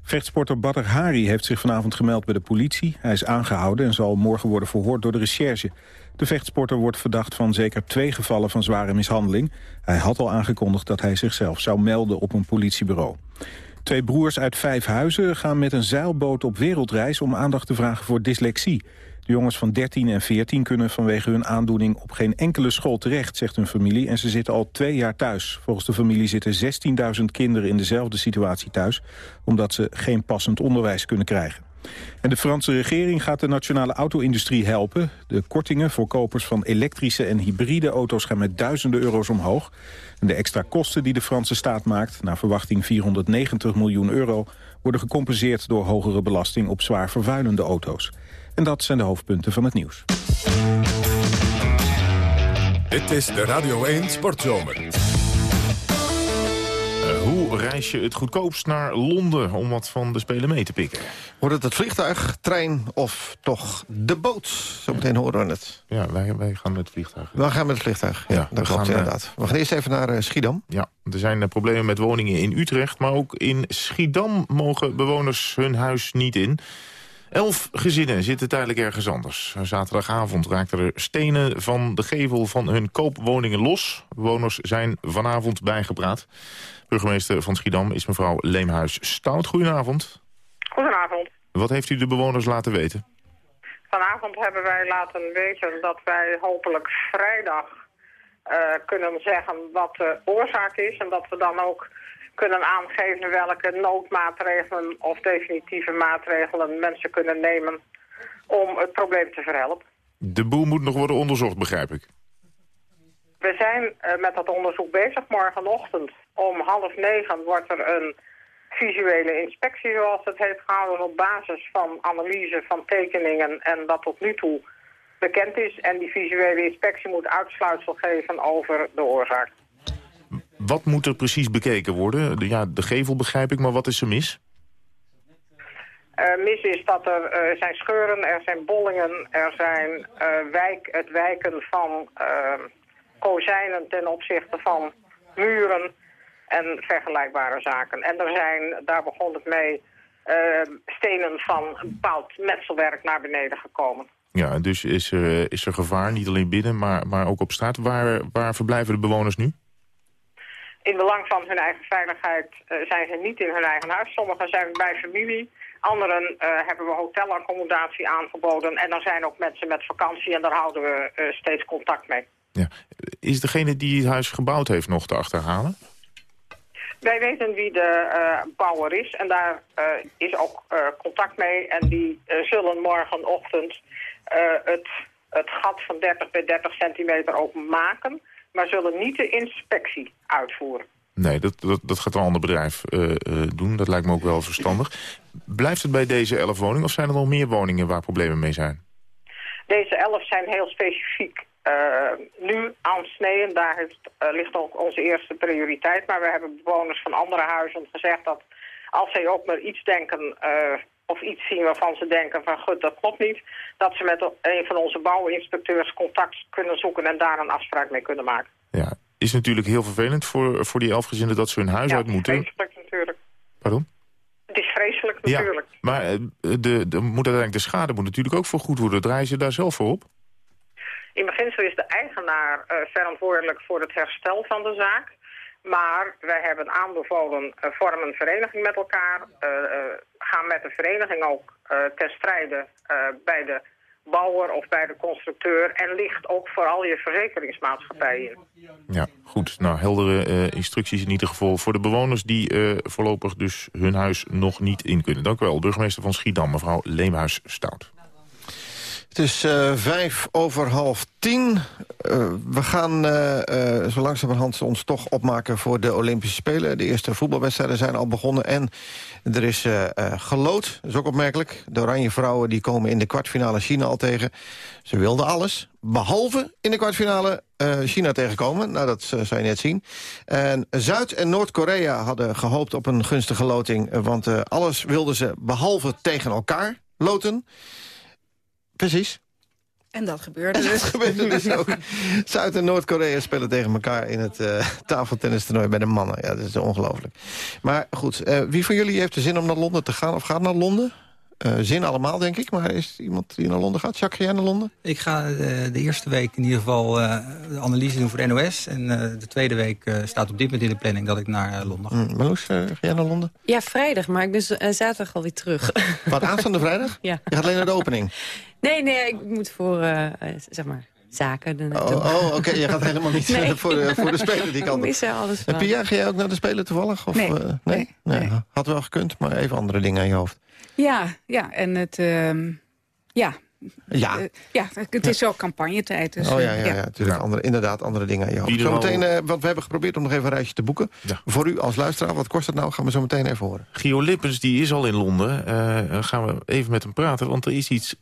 Vechtsporter Badr Hari heeft zich vanavond gemeld bij de politie. Hij is aangehouden en zal morgen worden verhoord door de recherche. De vechtsporter wordt verdacht van zeker twee gevallen van zware mishandeling. Hij had al aangekondigd dat hij zichzelf zou melden op een politiebureau. Twee broers uit vijf huizen gaan met een zeilboot op wereldreis... om aandacht te vragen voor dyslexie. De jongens van 13 en 14 kunnen vanwege hun aandoening op geen enkele school terecht, zegt hun familie. En ze zitten al twee jaar thuis. Volgens de familie zitten 16.000 kinderen in dezelfde situatie thuis, omdat ze geen passend onderwijs kunnen krijgen. En de Franse regering gaat de nationale auto-industrie helpen. De kortingen voor kopers van elektrische en hybride auto's gaan met duizenden euro's omhoog. En de extra kosten die de Franse staat maakt, naar verwachting 490 miljoen euro, worden gecompenseerd door hogere belasting op zwaar vervuilende auto's. En dat zijn de hoofdpunten van het nieuws. Dit is de Radio 1 Sportzomer. Eh, hoe reis je het goedkoopst naar Londen om wat van de Spelen mee te pikken? Wordt het het vliegtuig, trein of toch de boot? Zometeen horen we het. Ja, wij, wij gaan met het vliegtuig. We gaan met het vliegtuig. Ja, Ja, dat we klopt gaan, eh, inderdaad. We gaan eerst even naar eh, Schiedam. Ja, er zijn problemen met woningen in Utrecht, maar ook in Schiedam mogen bewoners hun huis niet in. Elf gezinnen zitten tijdelijk ergens anders. Zaterdagavond raakten er stenen van de gevel van hun koopwoningen los. Bewoners zijn vanavond bijgepraat. Burgemeester van Schiedam is mevrouw Leemhuis-Stout. Goedenavond. Goedenavond. Wat heeft u de bewoners laten weten? Vanavond hebben wij laten weten dat wij hopelijk vrijdag eh, kunnen zeggen wat de oorzaak is. En dat we dan ook kunnen aangeven welke noodmaatregelen of definitieve maatregelen mensen kunnen nemen om het probleem te verhelpen. De boel moet nog worden onderzocht, begrijp ik. We zijn eh, met dat onderzoek bezig. Morgenochtend om half negen wordt er een visuele inspectie, zoals het heet, gehouden op basis van analyse van tekeningen en wat tot nu toe bekend is. En die visuele inspectie moet uitsluitsel geven over de oorzaak. Wat moet er precies bekeken worden? De, ja, de gevel begrijp ik, maar wat is er mis? Eh, mis is dat er eh, zijn scheuren, er zijn bollingen, er zijn eh, wijk, het wijken van kozijnen ten opzichte van muren en vergelijkbare zaken. En er zijn, daar begon het mee, stenen van een bepaald metselwerk naar beneden gekomen. Ja, dus is er, is er gevaar, niet alleen binnen, maar, maar ook op straat. Waar, waar verblijven de bewoners nu? In belang van hun eigen veiligheid eh, zijn ze niet in hun eigen huis. Sommigen zijn bij familie. Anderen eh, hebben we hotelaccommodatie aangeboden. En er zijn ook mensen met vakantie en daar houden we eh, steeds contact mee. Is degene die het huis gebouwd heeft nog te achterhalen? Wij weten wie de bouwer is en daar is ook contact mee. En die zullen morgenochtend het, het gat van 30 bij 30 centimeter openmaken. Maar zullen niet de inspectie uitvoeren. Nee, dat, dat, dat gaat een ander bedrijf eh, eh, doen. Dat lijkt me ook wel verstandig. Blijft het bij deze elf woningen of zijn er nog meer woningen waar problemen mee zijn? Deze elf zijn heel specifiek eh, nu aan snee. Daar heeft, ligt ook onze eerste prioriteit. Maar we hebben bewoners van andere huizen gezegd dat als zij ook maar iets denken of iets zien waarvan ze denken van goed, dat klopt niet, dat ze met een van onze bouwinspecteurs contact kunnen zoeken en daar een afspraak mee kunnen maken. Ja, is natuurlijk heel vervelend voor, voor die elf gezinnen dat ze hun huis ja, uit het is moeten. vreselijk natuurlijk. Pardon? Het is vreselijk natuurlijk. Ja, maar eh, de, de, moet uiteindelijk de schade moet natuurlijk ook vergoed worden. Draaien ze daar zelf voor op? In beginsel is de eigenaar eh, verantwoordelijk voor het herstel van de zaak. Maar wij hebben aanbevolen, uh, vorm een vereniging met elkaar. Uh, gaan met de vereniging ook ten strijde bij de bouwer of bij de constructeur. En ligt ook vooral je verzekeringsmaatschappij in. Ja, goed. Nou, heldere eh, instructies in ieder geval voor de bewoners... die eh, voorlopig dus hun huis nog niet in kunnen. Dank u wel, burgemeester van Schiedam, mevrouw Leemhuis-Stout. Het is eh, vijf over half tien. Eh, we gaan eh, eh, zo langzamerhand ons toch opmaken voor de Olympische Spelen. De eerste voetbalwedstrijden zijn al begonnen en er is gelood. Dat is ook opmerkelijk. De Oranje Vrouwen die komen in de kwartfinale China al tegen. Ze wilden alles, behalve in de kwartfinale China tegenkomen. Nou, dat zou je net zien. En Zuid- en Noord-Korea hadden gehoopt op een gunstige loting... want alles wilden ze behalve tegen elkaar loten. Precies. En dat gebeurde En dat dus. gebeurde dus ook. Zuid- en Noord-Korea spelen tegen elkaar in het uh, tafeltennistoernooi bij de mannen. Ja, dat is ongelooflijk. Maar goed, uh, wie van jullie heeft de zin om naar Londen te gaan of gaat naar Londen? Uh, zin allemaal, denk ik. Maar is er iemand die naar Londen gaat? Jacques, ga jij naar Londen? Ik ga uh, de eerste week in ieder geval uh, de analyse doen voor de NOS. En de tweede week staat op dit moment in de planning dat ik naar Londen ga. Mm, Marloes, ga jij naar Londen? Ja, vrijdag, maar ik ben zaterdag alweer terug. Wat, aanstaande vrijdag? Ja. Je gaat alleen naar de opening? Nee, nee, ik moet voor, zeg maar, zaken. De, oh, oh oké. Okay. Je gaat helemaal niet nee. voor, de, voor de Spelen die kant. Ik alles van. Pia, ga jij ook naar de Spelen toevallig? Of, nee. Uh, nee? Nee. Had wel gekund, maar even andere dingen in je hoofd. Ja, ja en het... Uh, ja, ja. Uh, ja, het is ook campagnetijd. Dus, oh ja, ja, ja, ja natuurlijk. Andere, inderdaad, andere dingen aan je hoofd. Zometeen, uh, want we hebben geprobeerd om nog even een reisje te boeken. Ja. Voor u als luisteraar, wat kost het nou? Gaan we zo meteen even horen. Gio Lippens, die is al in Londen. Uh, gaan we even met hem praten, want er is iets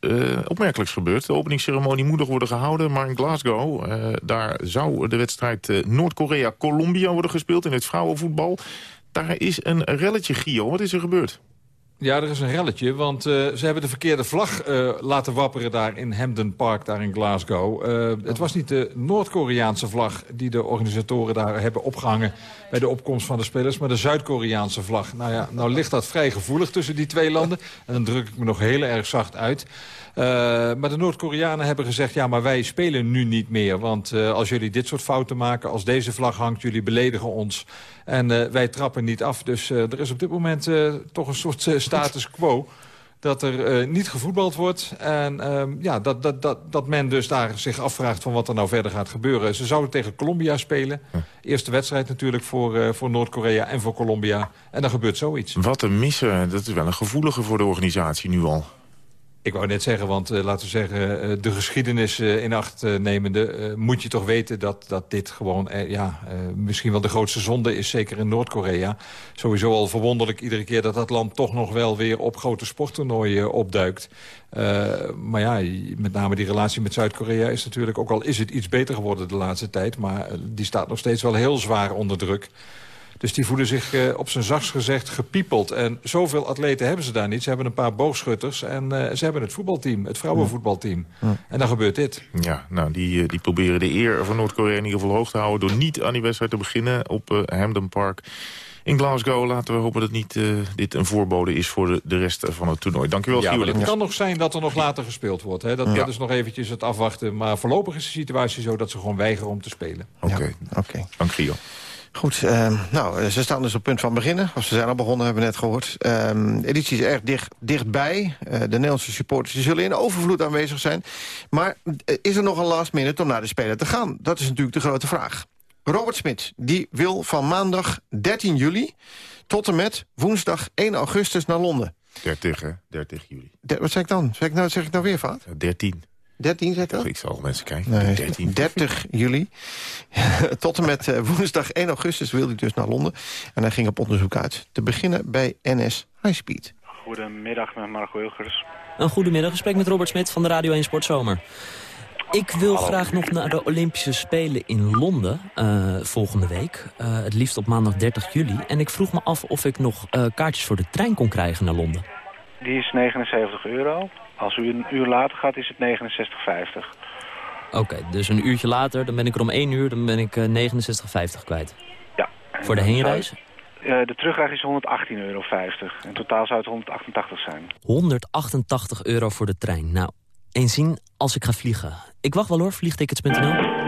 opmerkelijks gebeurd. De openingsceremonie moet nog worden gehouden, maar in Glasgow... daar zou de wedstrijd Noord-Korea-Colombia worden gespeeld in het vrouwenvoetbal. Daar is een relletje, Gio. Wat is er gebeurd? Ja, er is een relletje, want uh, ze hebben de verkeerde vlag uh, laten wapperen daar in Hampden Park, daar in Glasgow. Uh, het was niet de Noord-Koreaanse vlag die de organisatoren daar hebben opgehangen bij de opkomst van de spelers, maar de Zuid-Koreaanse vlag. Nou ja, nou ligt dat vrij gevoelig tussen die twee landen en dan druk ik me nog heel erg zacht uit. Uh, maar de Noord-Koreanen hebben gezegd... ja, maar wij spelen nu niet meer. Want uh, als jullie dit soort fouten maken, als deze vlag hangt... jullie beledigen ons en uh, wij trappen niet af. Dus er is op dit moment toch een soort status quo dat er niet gevoetbald wordt. En uh, ja, dat, dat, dat, dat men dus daar zich afvraagt van wat er nou verder gaat gebeuren. Ze zouden tegen Colombia spelen. Eerste wedstrijd natuurlijk voor, voor Noord-Korea en voor Colombia. En dan gebeurt zoiets. Wat een misser. Dat is wel een gevoelige voor de organisatie nu al. Ik wou net zeggen, want uh, laten we zeggen, uh, de geschiedenis uh, in acht nemende... moet je toch weten dat, dat dit gewoon ja, misschien wel de grootste zonde is. Zeker in Noord-Korea. Sowieso al verwonderlijk iedere keer dat dat land toch nog wel weer op grote sporttoernooien opduikt. maar ja, met name die relatie met Zuid-Korea is natuurlijk... ook al is het iets beter geworden de laatste tijd... maar die staat nog steeds wel heel zwaar onder druk. Dus die voelen zich uh, op zijn zachtst gezegd gepiepeld. En zoveel atleten hebben ze daar niet. Ze hebben een paar boogschutters en uh, ze hebben het voetbalteam, het vrouwenvoetbalteam. Ja. En dan gebeurt dit. Ja, nou, die, die proberen de eer van Noord-Korea in ieder geval hoog te houden... door niet aan die wedstrijd te beginnen op uh, Hampden Park in Glasgow. Laten we hopen dat niet uh, dit een voorbode is voor de, de rest van het toernooi. Dank u wel, ja, Gio. Het kan nog zijn dat er nog later gespeeld wordt. Hè? Dat, ja. dat is nog eventjes het afwachten. Maar voorlopig is de situatie zo dat ze gewoon weigeren om te spelen. Oké, okay. ja. okay. dank Gio. Goed, uh, nou, ze staan dus op punt van beginnen. Of ze zijn al begonnen, hebben we net gehoord. Uh, editie is erg dicht, dichtbij. Uh, de Nederlandse supporters die zullen in overvloed aanwezig zijn. Maar is er nog een last minute om naar de Spelen te gaan? Dat is natuurlijk de grote vraag. Robert Smit, die wil van maandag 13 juli... tot en met woensdag 1 augustus naar Londen. 30, hè? 30 juli. De, wat zeg ik dan? Zeg ik nou, zeg ik nou weer fout? 13. 13 zeg ik dat? Ik zal mensen kijken. Nee, 13. 30 juli. Tot en met uh, woensdag 1 augustus wilde hij dus naar Londen. En hij ging op onderzoek uit. Te beginnen bij NS Highspeed. Goedemiddag met Marco Wilgers. Een goedemiddag, gesprek met Robert Smit van de Radio 1 Sportzomer. Ik wil Hallo. graag nog naar de Olympische Spelen in Londen uh, volgende week. Uh, het liefst op maandag 30 juli. En ik vroeg me af of ik nog uh, kaartjes voor de trein kon krijgen naar Londen. Die is 79 euro. Als u een uur later gaat, is het 69,50. Oké, okay, dus een uurtje later, dan ben ik er om 1 uur, dan ben ik uh, 69,50 kwijt. Ja. Voor de heenreis? Uh, de terugreis is 118,50 euro. In totaal zou het 188 zijn. 188 euro voor de trein. Nou, eens zien als ik ga vliegen. Ik wacht wel hoor, vliegtickets.nl.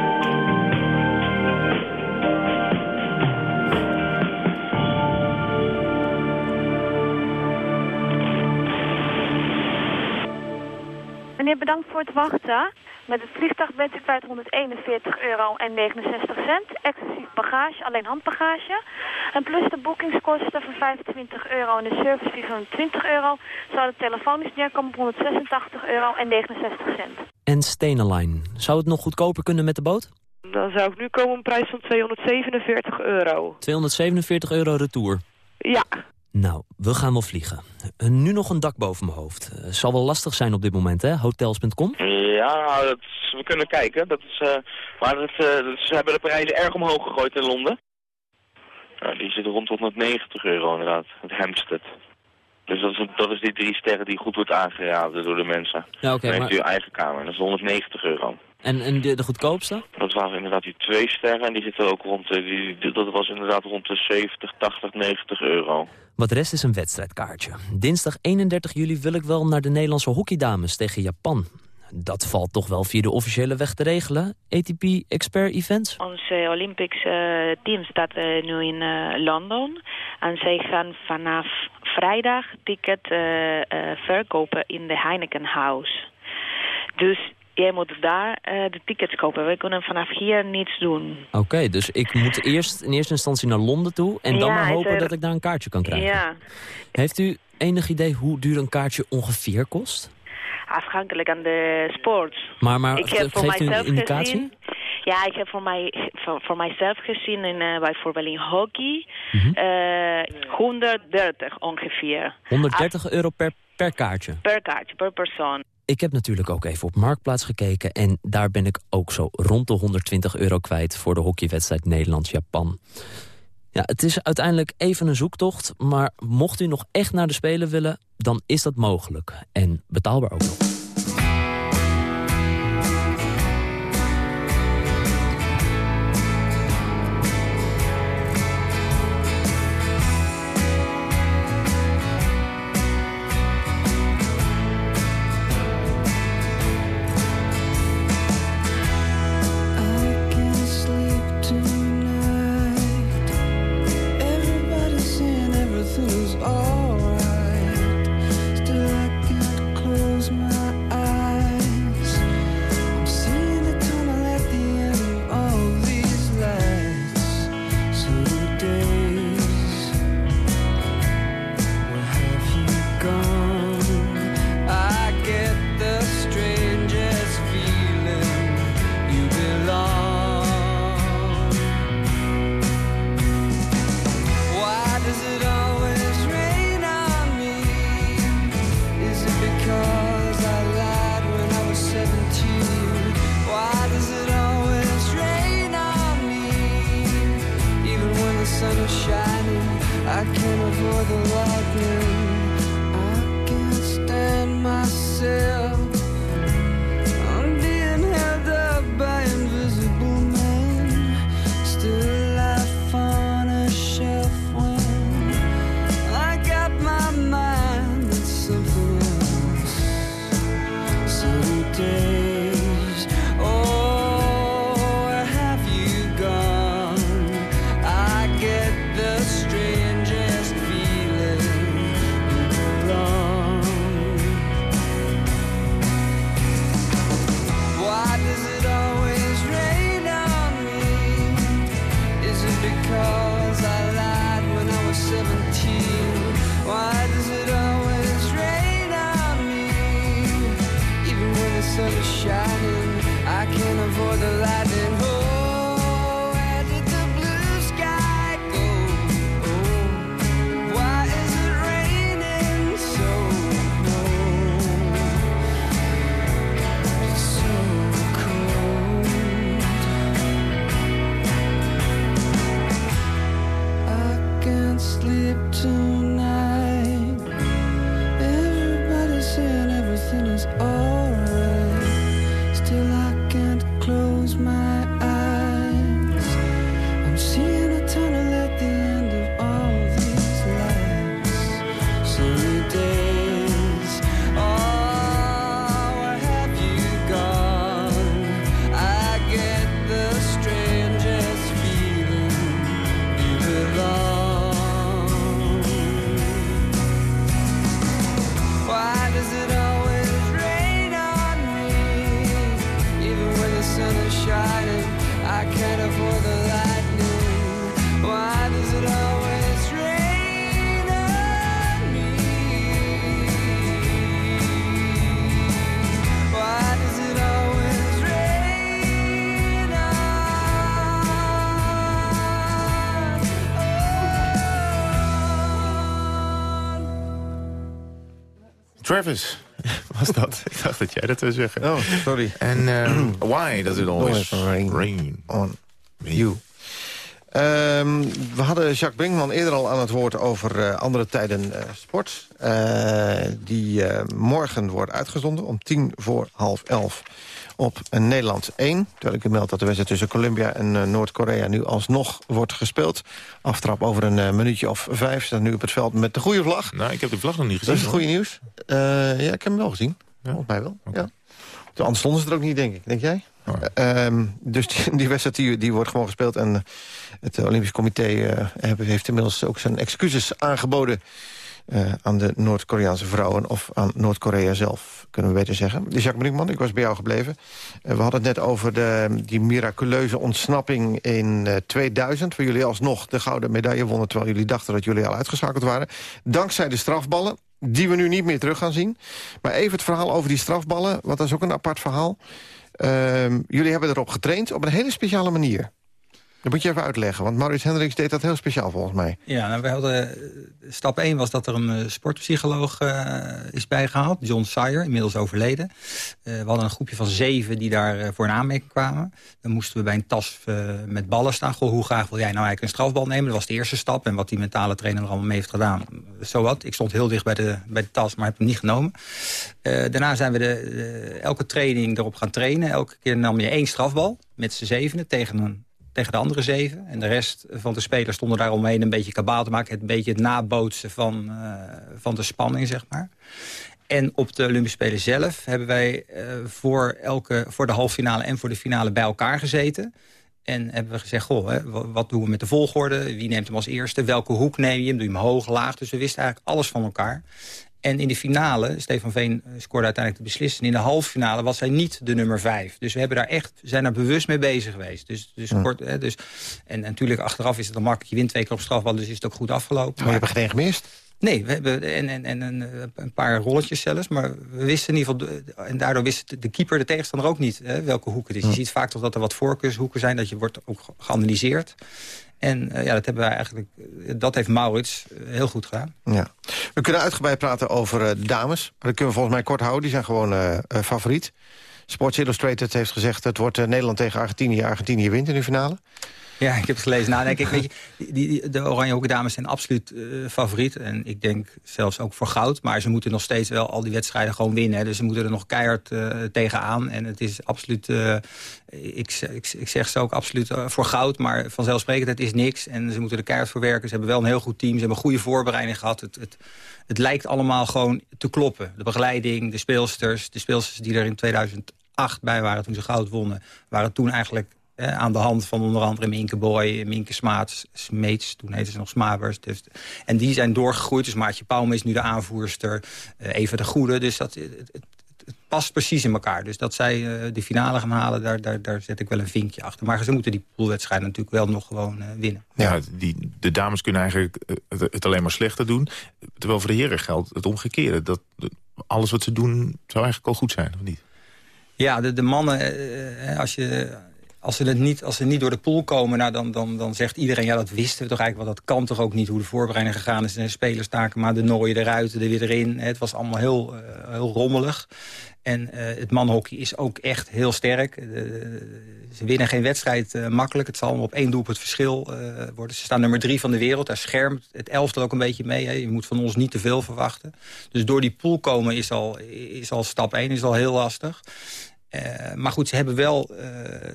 meneer bedankt voor het wachten. Met het vliegtuig bent u kwijt 141 euro en 69 cent. Exclusief bagage, alleen handbagage. En plus de boekingskosten van 25 euro en de servicefee van 20 euro... zou de telefonisch neerkomen op 186 euro en 69 cent. En Stenenline. Zou het nog goedkoper kunnen met de boot? Dan zou ik nu komen op een prijs van 247 euro. 247 euro retour. Ja. Nou, we gaan wel vliegen. Eh, Nu nog een dak boven mijn hoofd. Eh, zal wel lastig zijn op dit moment, hè? Hotels.com? Ja, nou, dat is- we kunnen kijken. Dat is, eh, maar dat, ze hebben de prijzen erg omhoog gegooid in Londen. Nou, die zitten rond 190 euro inderdaad, het Hampstead. Dus dat is, dat is die drie sterren die goed wordt aangeraden door de mensen. Ja, oké, maar- u uw eigen kamer, dat is 190 euro. En, en de, de goedkoopste? Dat waren inderdaad die twee sterren en die zitten ook rond, de, die, die- dat was inderdaad rond de 70, 80, 90 euro. Wat rest is een wedstrijdkaartje. Dinsdag 31 juli wil ik wel naar de Nederlandse hockeydames tegen Japan. Dat valt toch wel via de officiële weg te regelen? ATP Expert Events? Ons eh, Olympisch eh, team staat eh, nu in eh, Londen. En zij gaan vanaf vrijdag ticket eh, eh, verkopen in de Heineken House. Dus jij moet daar eh, de tickets kopen. We kunnen vanaf hier niets doen. Oké, dus ik moet eerst in eerste instantie naar Londen toe... en dan Ja, maar hopen er- dat ik daar een kaartje kan krijgen. Ja, Heeft u enig idee hoe duur een kaartje ongeveer kost? afhankelijk aan de sport. Maar, maar ik heb voor geeft u een indicatie? gezien. Ja, ik heb voor, mij, voor, voor mijzelf gezien, in, eh, bijvoorbeeld in hockey, Mhm. eh, 130 ongeveer. 130 euro per, per kaartje. Per kaartje, per persoon. Ik heb natuurlijk ook even op Marktplaats gekeken... en daar ben ik ook zo rond de 120 euro kwijt... voor de hockeywedstrijd Nederland-Japan. Ja, het is uiteindelijk even een zoektocht... maar mocht u nog echt naar de Spelen willen... dan is dat mogelijk. En betaalbaar ook nog. Travis was dat. Ik dacht dat jij dat zou zeggen. Oh, sorry. En ehm, why does it always Always rain? On you. Ehm, we hadden Jacques Brinkman eerder al aan het woord over eh, andere tijden eh, sport. Eh, die morgen wordt uitgezonden om tien voor half elf op Nederland 1. Terwijl ik u meld dat de wedstrijd tussen Colombia en eh, Noord-Korea nu alsnog wordt gespeeld. Aftrap over een eh, minuutje of vijf. Staat nu op het veld met de goede vlag. Nou, ik heb de vlag nog niet gezien. Dat is het goede nieuws. Eh, ja, ik heb hem wel gezien. Volgens mij wel, ja. Anders stonden ze er ook niet, denk ik. Denk jij? Ehm, dus die, die wedstrijd die, die wordt gewoon gespeeld. En het Olympisch Comité heeft- heeft inmiddels ook zijn excuses aangeboden... eh, aan de Noord-Koreaanse vrouwen of aan Noord-Korea zelf, kunnen we beter zeggen. Dus Jacques Brinkman, ik was bij jou gebleven. Eh, we hadden het net over de, die miraculeuze ontsnapping in eh, 2000... waar jullie alsnog de gouden medaille wonnen... terwijl jullie dachten dat jullie al uitgeschakeld waren. Dankzij de strafballen, die we nu niet meer terug gaan zien. Maar even het verhaal over die strafballen, want dat is ook een apart verhaal. Ehm, jullie hebben erop getraind op een hele speciale manier. Dat moet je even uitleggen, want Maurits Hendricks deed dat heel speciaal volgens mij. Ja, nou, we hadden, eh, stap 1 was dat er een eh, sportpsycholoog eh, is bijgehaald. John Sire, inmiddels overleden. We hadden een groepje van zeven die daar voor een aanmerking kwamen. Dan moesten we bij een tas met ballen staan. Goh, hoe graag wil jij nou eigenlijk een strafbal nemen? Dat was de eerste stap. En wat die mentale trainer er allemaal mee heeft gedaan. Zo wat. Ik stond heel dicht bij de, bij de tas, maar heb hem niet genomen. Daarna zijn we de, de- elke training erop gaan trainen. Elke keer nam je één strafbal met z'n zevenen tegen een tegen de andere zeven. En de rest van de spelers stonden daaromheen een beetje kabaal te maken. Het, beetje het nabootsen van, eh, van de spanning, zeg maar. En op de Olympische Spelen zelf hebben wij eh, voor, elke, voor de halve finale en voor de finale bij elkaar gezeten. En hebben we gezegd, goh, hè, wa- wat doen we met de volgorde? Wie neemt hem als eerste? Welke hoek neem je hem? Doe je hem hoog, laag? Dus we wisten eigenlijk alles van elkaar. En in de finale, Stefan Veen eh, scoorde uiteindelijk de beslissing. In de halve finale was hij niet de nummer vijf. Dus we hebben daar echt, zijn daar bewust mee bezig geweest. Dus, dus kort, hè, dus, en natuurlijk achteraf is het dan makkelijk. Je wint twee keer op strafbal, dus is het ook goed afgelopen. Maar je hebt er geen gemist? Nee, we hebben en, en, en een, eh, een paar rolletjes zelfs. Maar we wisten in ieder geval... En daardoor wist de- keeper, de tegenstander ook niet hè, welke hoek het is. Je ziet vaak toch dat er wat voorkeurshoeken zijn. Dat je wordt ook ge- geanalyseerd. En eh, ja, dat hebben wij eigenlijk... eh, Dat heeft Maurits eh, heel goed gedaan. Ja. We kunnen uitgebreid praten over de dames. Maar dat kunnen we volgens mij kort houden. Die zijn gewoon favoriet. Sports Illustrated heeft gezegd... het wordt Nederland tegen Argentinië. Argentinië wint in de finale. Ja, ik heb het gelezen. Nou, nee, kijk, weet die, de Oranje Hockeydames zijn absoluut eh, favoriet. En ik denk zelfs ook voor goud. Maar ze moeten nog steeds wel al die wedstrijden gewoon winnen. Dus ze moeten er nog keihard eh, tegenaan. En het is absoluut... eh, ik, ik, ik zeg ze ook absoluut voor goud. Maar vanzelfsprekend, het is niks. En ze moeten er keihard voor werken. Ze hebben wel een heel goed team. Ze hebben goede voorbereiding gehad. Het, het, het lijkt allemaal gewoon te kloppen. De begeleiding, de speelsters. De speelsters die er in 2008 bij waren toen ze goud wonnen... waren toen eigenlijk aan de hand van onder andere Minke Boy, Minke Smaats, Smeets, toen heette ze nog Smabers. Dus, en die zijn doorgegroeid. Dus Maartje Pauwme is nu de aanvoerster, eh, Eva de Goede. Dus dat, het, het, het past precies in elkaar. Dus dat zij eh, de finale gaan halen, daar, daar, daar zet ik wel een vinkje achter. Maar ze moeten die poolwedstrijden natuurlijk wel nog gewoon eh, winnen. Ja, die, de dames kunnen eigenlijk eh, het, alleen maar slechter doen. Terwijl voor de heren geldt het omgekeerde. Dat alles wat ze doen zou eigenlijk al goed zijn, of niet? Ja, de, de mannen, eh, als, je, als, ze het niet, als ze niet door de pool komen... Nou, dan, dan, dan zegt iedereen, ja, dat wisten we toch eigenlijk wel. Dat kan toch ook niet, hoe de voorbereiding gegaan is. De spelers staken maar de nooien eruit, er weer erin. Het was allemaal heel, eh, heel rommelig. En eh, het manhockey is ook echt heel sterk. Ze winnen geen wedstrijd eh, makkelijk. Het zal allemaal op één doelpunt verschil worden. Ze staan nummer drie van de wereld. Daar schermt het elftal ook een beetje mee. Hè. Je moet van ons niet te veel verwachten. Dus door die pool komen is al, is al stap één, is al heel lastig. Eh, maar goed, ze hebben wel eh,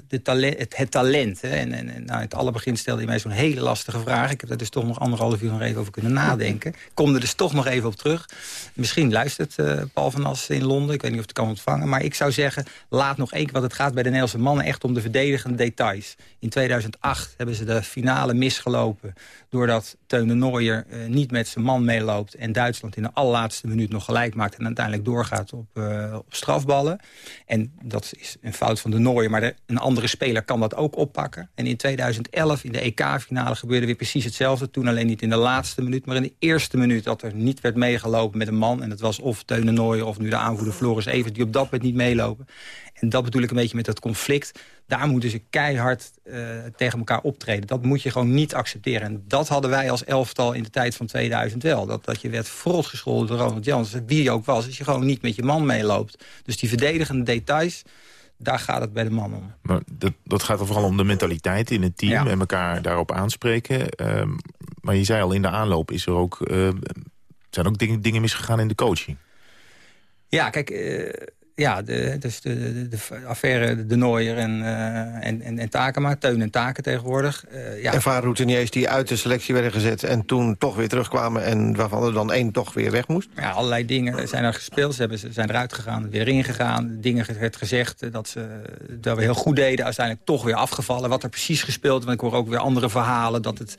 de het, talent. Hè? En, en, en nou, het allerbegin stelde je mij zo'n hele lastige vraag. Ik heb daar dus toch nog anderhalf uur nog even over kunnen nadenken. Ik kom er dus toch nog even op terug. Misschien luistert eh, Paul van As in Londen. Ik weet niet of het kan ontvangen. Maar ik zou zeggen, laat nog één keer... want het gaat bij de Nederlandse mannen echt om de verdedigende details. In 2008 hebben ze de finale misgelopen... doordat Teun de Nooijer eh, niet met zijn man meeloopt... en Duitsland in de allerlaatste minuut nog gelijk maakt... en uiteindelijk doorgaat op, op strafballen. En dat is een fout van de Nooijer, maar een andere speler kan dat ook oppakken. En in 2011 in de EK-finale gebeurde weer precies hetzelfde. Toen alleen niet in de laatste minuut, maar in de eerste minuut... dat er niet werd meegelopen met een man. En dat was of Teun de Nooijer of nu de aanvoerder Floris Evers... die op dat moment niet meelopen. En dat bedoel ik een beetje met dat conflict. Daar moeten ze keihard eh, tegen elkaar optreden. Dat moet je gewoon niet accepteren. En dat hadden wij als elftal in de tijd van 2000 wel. Dat, dat je werd verrot gescholden door Ronald Jans. Wie je ook was, als je gewoon niet met je man meeloopt. Dus die verdedigende details, daar gaat het bij de man om. Maar dat, dat gaat er vooral om de mentaliteit in het team Ja. en elkaar daarop aanspreken. Ehm, maar je zei al, in de aanloop is er ook, eh, zijn ook dingen, dingen misgegaan in de coaching. Ja, kijk, eh, ja, de, dus de, de, de affaire De Nooier en, eh, en, en, en Takema, Teun en Taken tegenwoordig. eh, ja. Ervaren routiniers die uit de selectie werden gezet... en toen toch weer terugkwamen en waarvan er dan één toch weer weg moest? Ja, allerlei dingen zijn er gespeeld. Ze, hebben, ze zijn eruit gegaan, weer ingegaan. Dingen werd gezegd eh, dat ze dat we heel goed deden. Uiteindelijk toch weer afgevallen. Wat er precies gespeeld, want ik hoor ook weer andere verhalen... dat, het,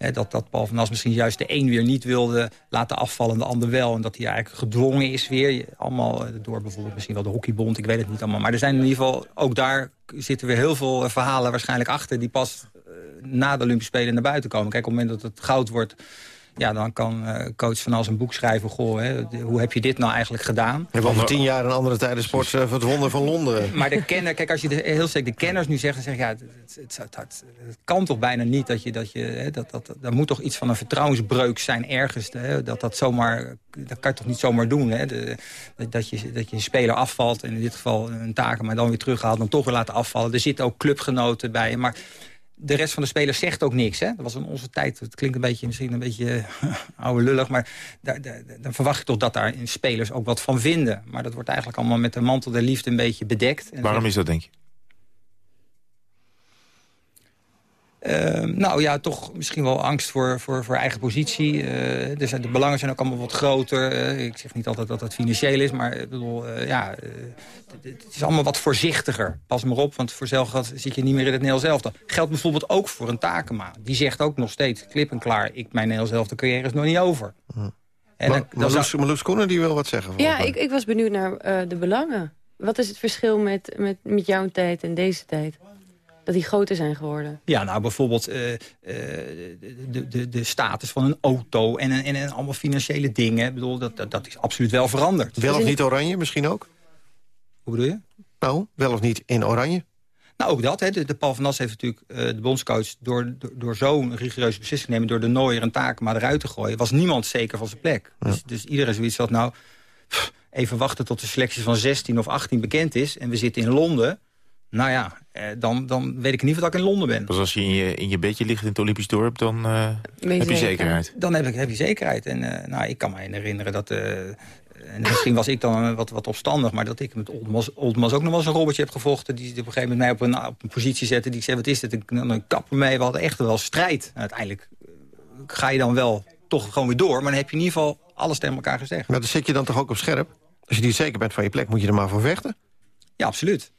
eh, dat, dat Paul van As misschien juist de een weer niet wilde laten afvallen... en de ander wel. En dat hij eigenlijk gedwongen is weer. Allemaal eh, door bijvoorbeeld misschien wel de hockeybond. Ik weet het niet allemaal. Maar er zijn in ieder geval, ook daar zitten weer heel veel eh, verhalen waarschijnlijk achter... die pas eh, na de Olympische Spelen naar buiten komen. Kijk, op het moment dat het goud wordt... Ja, dan kan eh, coach van als een boek schrijven... Goh, hè, hoe heb je dit nou eigenlijk gedaan? We hebben over tien jaar een andere tijden sport uh, het wonder van Londen. Maar de kenner, kijk, als je de, heel sterk de kenners nu zegt... dan zeg je, ja, het, het, het, het- het- het kan toch bijna niet dat je... Dat je hè, dat, dat, er moet toch iets van een vertrouwensbreuk zijn ergens. Hè, dat dat zomaar... Dat kan je toch niet zomaar doen, hè? De, dat, je, dat je een speler afvalt, en in dit geval een taken... maar dan weer terughaalt, dan toch weer laten afvallen. Er zitten ook clubgenoten bij. Maar de rest van de spelers zegt ook niks. Hè? Dat was in onze tijd, het klinkt een beetje, misschien een beetje oude lullig... maar daar, daar- dan verwacht je toch dat daar in spelers ook wat van vinden. Maar dat wordt eigenlijk allemaal met de mantel der liefde een beetje bedekt. En Waarom is dat, denk je? Eh, nou ja, toch misschien wel angst voor, voor, voor eigen positie. Eh, er zijn, de belangen zijn ook allemaal wat groter. Eh, ik zeg niet altijd dat het financieel is, maar ik bedoel, eh, ja, eh, het- is allemaal wat voorzichtiger. Pas maar op, want voor zelfgeld zit je niet meer in het Nederlands. Geldt bijvoorbeeld ook voor een Takema. Die zegt ook nog steeds, klip en klaar, ik, mijn Nederlands carrière is nog niet over. En dan- Maar dan Marloes, zou- Marloes Koenen die wil wat zeggen. Ja, ik, ik was benieuwd naar eh, de belangen. Wat is het verschil met, met, met jouw tijd en deze tijd? Dat die groter zijn geworden. Ja, nou bijvoorbeeld eh, eh, de, de, de status van een auto en, en, en allemaal financiële dingen. Ik bedoel, dat, dat, dat is absoluut wel veranderd. Wel of niet oranje misschien ook? Hoe bedoel je? Nou, wel of niet in oranje? Nou, ook dat. Hè. De, de Paul van As heeft natuurlijk eh, de bondscoach... door, door, door zo'n rigoureuze beslissing te nemen... door de Nooier en taken maar eruit te gooien... was niemand zeker van zijn plek. Dus, dus iedereen zoiets had, nou... pff, even wachten tot de selectie van 16 of 18 bekend is... en we zitten in Londen... Nou ja, eh, dan, dan weet ik niet wat ik in Londen ben. Pas als je in je, in je bedje ligt in het Olympisch dorp, dan eh, heb je zekerheid. Dan heb, ik, heb je zekerheid. En eh, nou, ik kan me herinneren dat... eh, en misschien was ik dan wat, wat opstandig... maar dat ik met Oldmas, Oldmas ook nog wel eens een robbertje heb gevochten... die op een gegeven moment mij op een, op een positie zette... die ik zei, wat is dit? Ik dan een kap mee. We hadden echt wel strijd. En uiteindelijk eh, ga je dan wel toch gewoon weer door... maar dan heb je in ieder geval alles tegen elkaar gezegd. Maar dan zit je dan toch ook op scherp? Als je niet zeker bent van je plek, moet je er maar voor vechten? Ja, absoluut.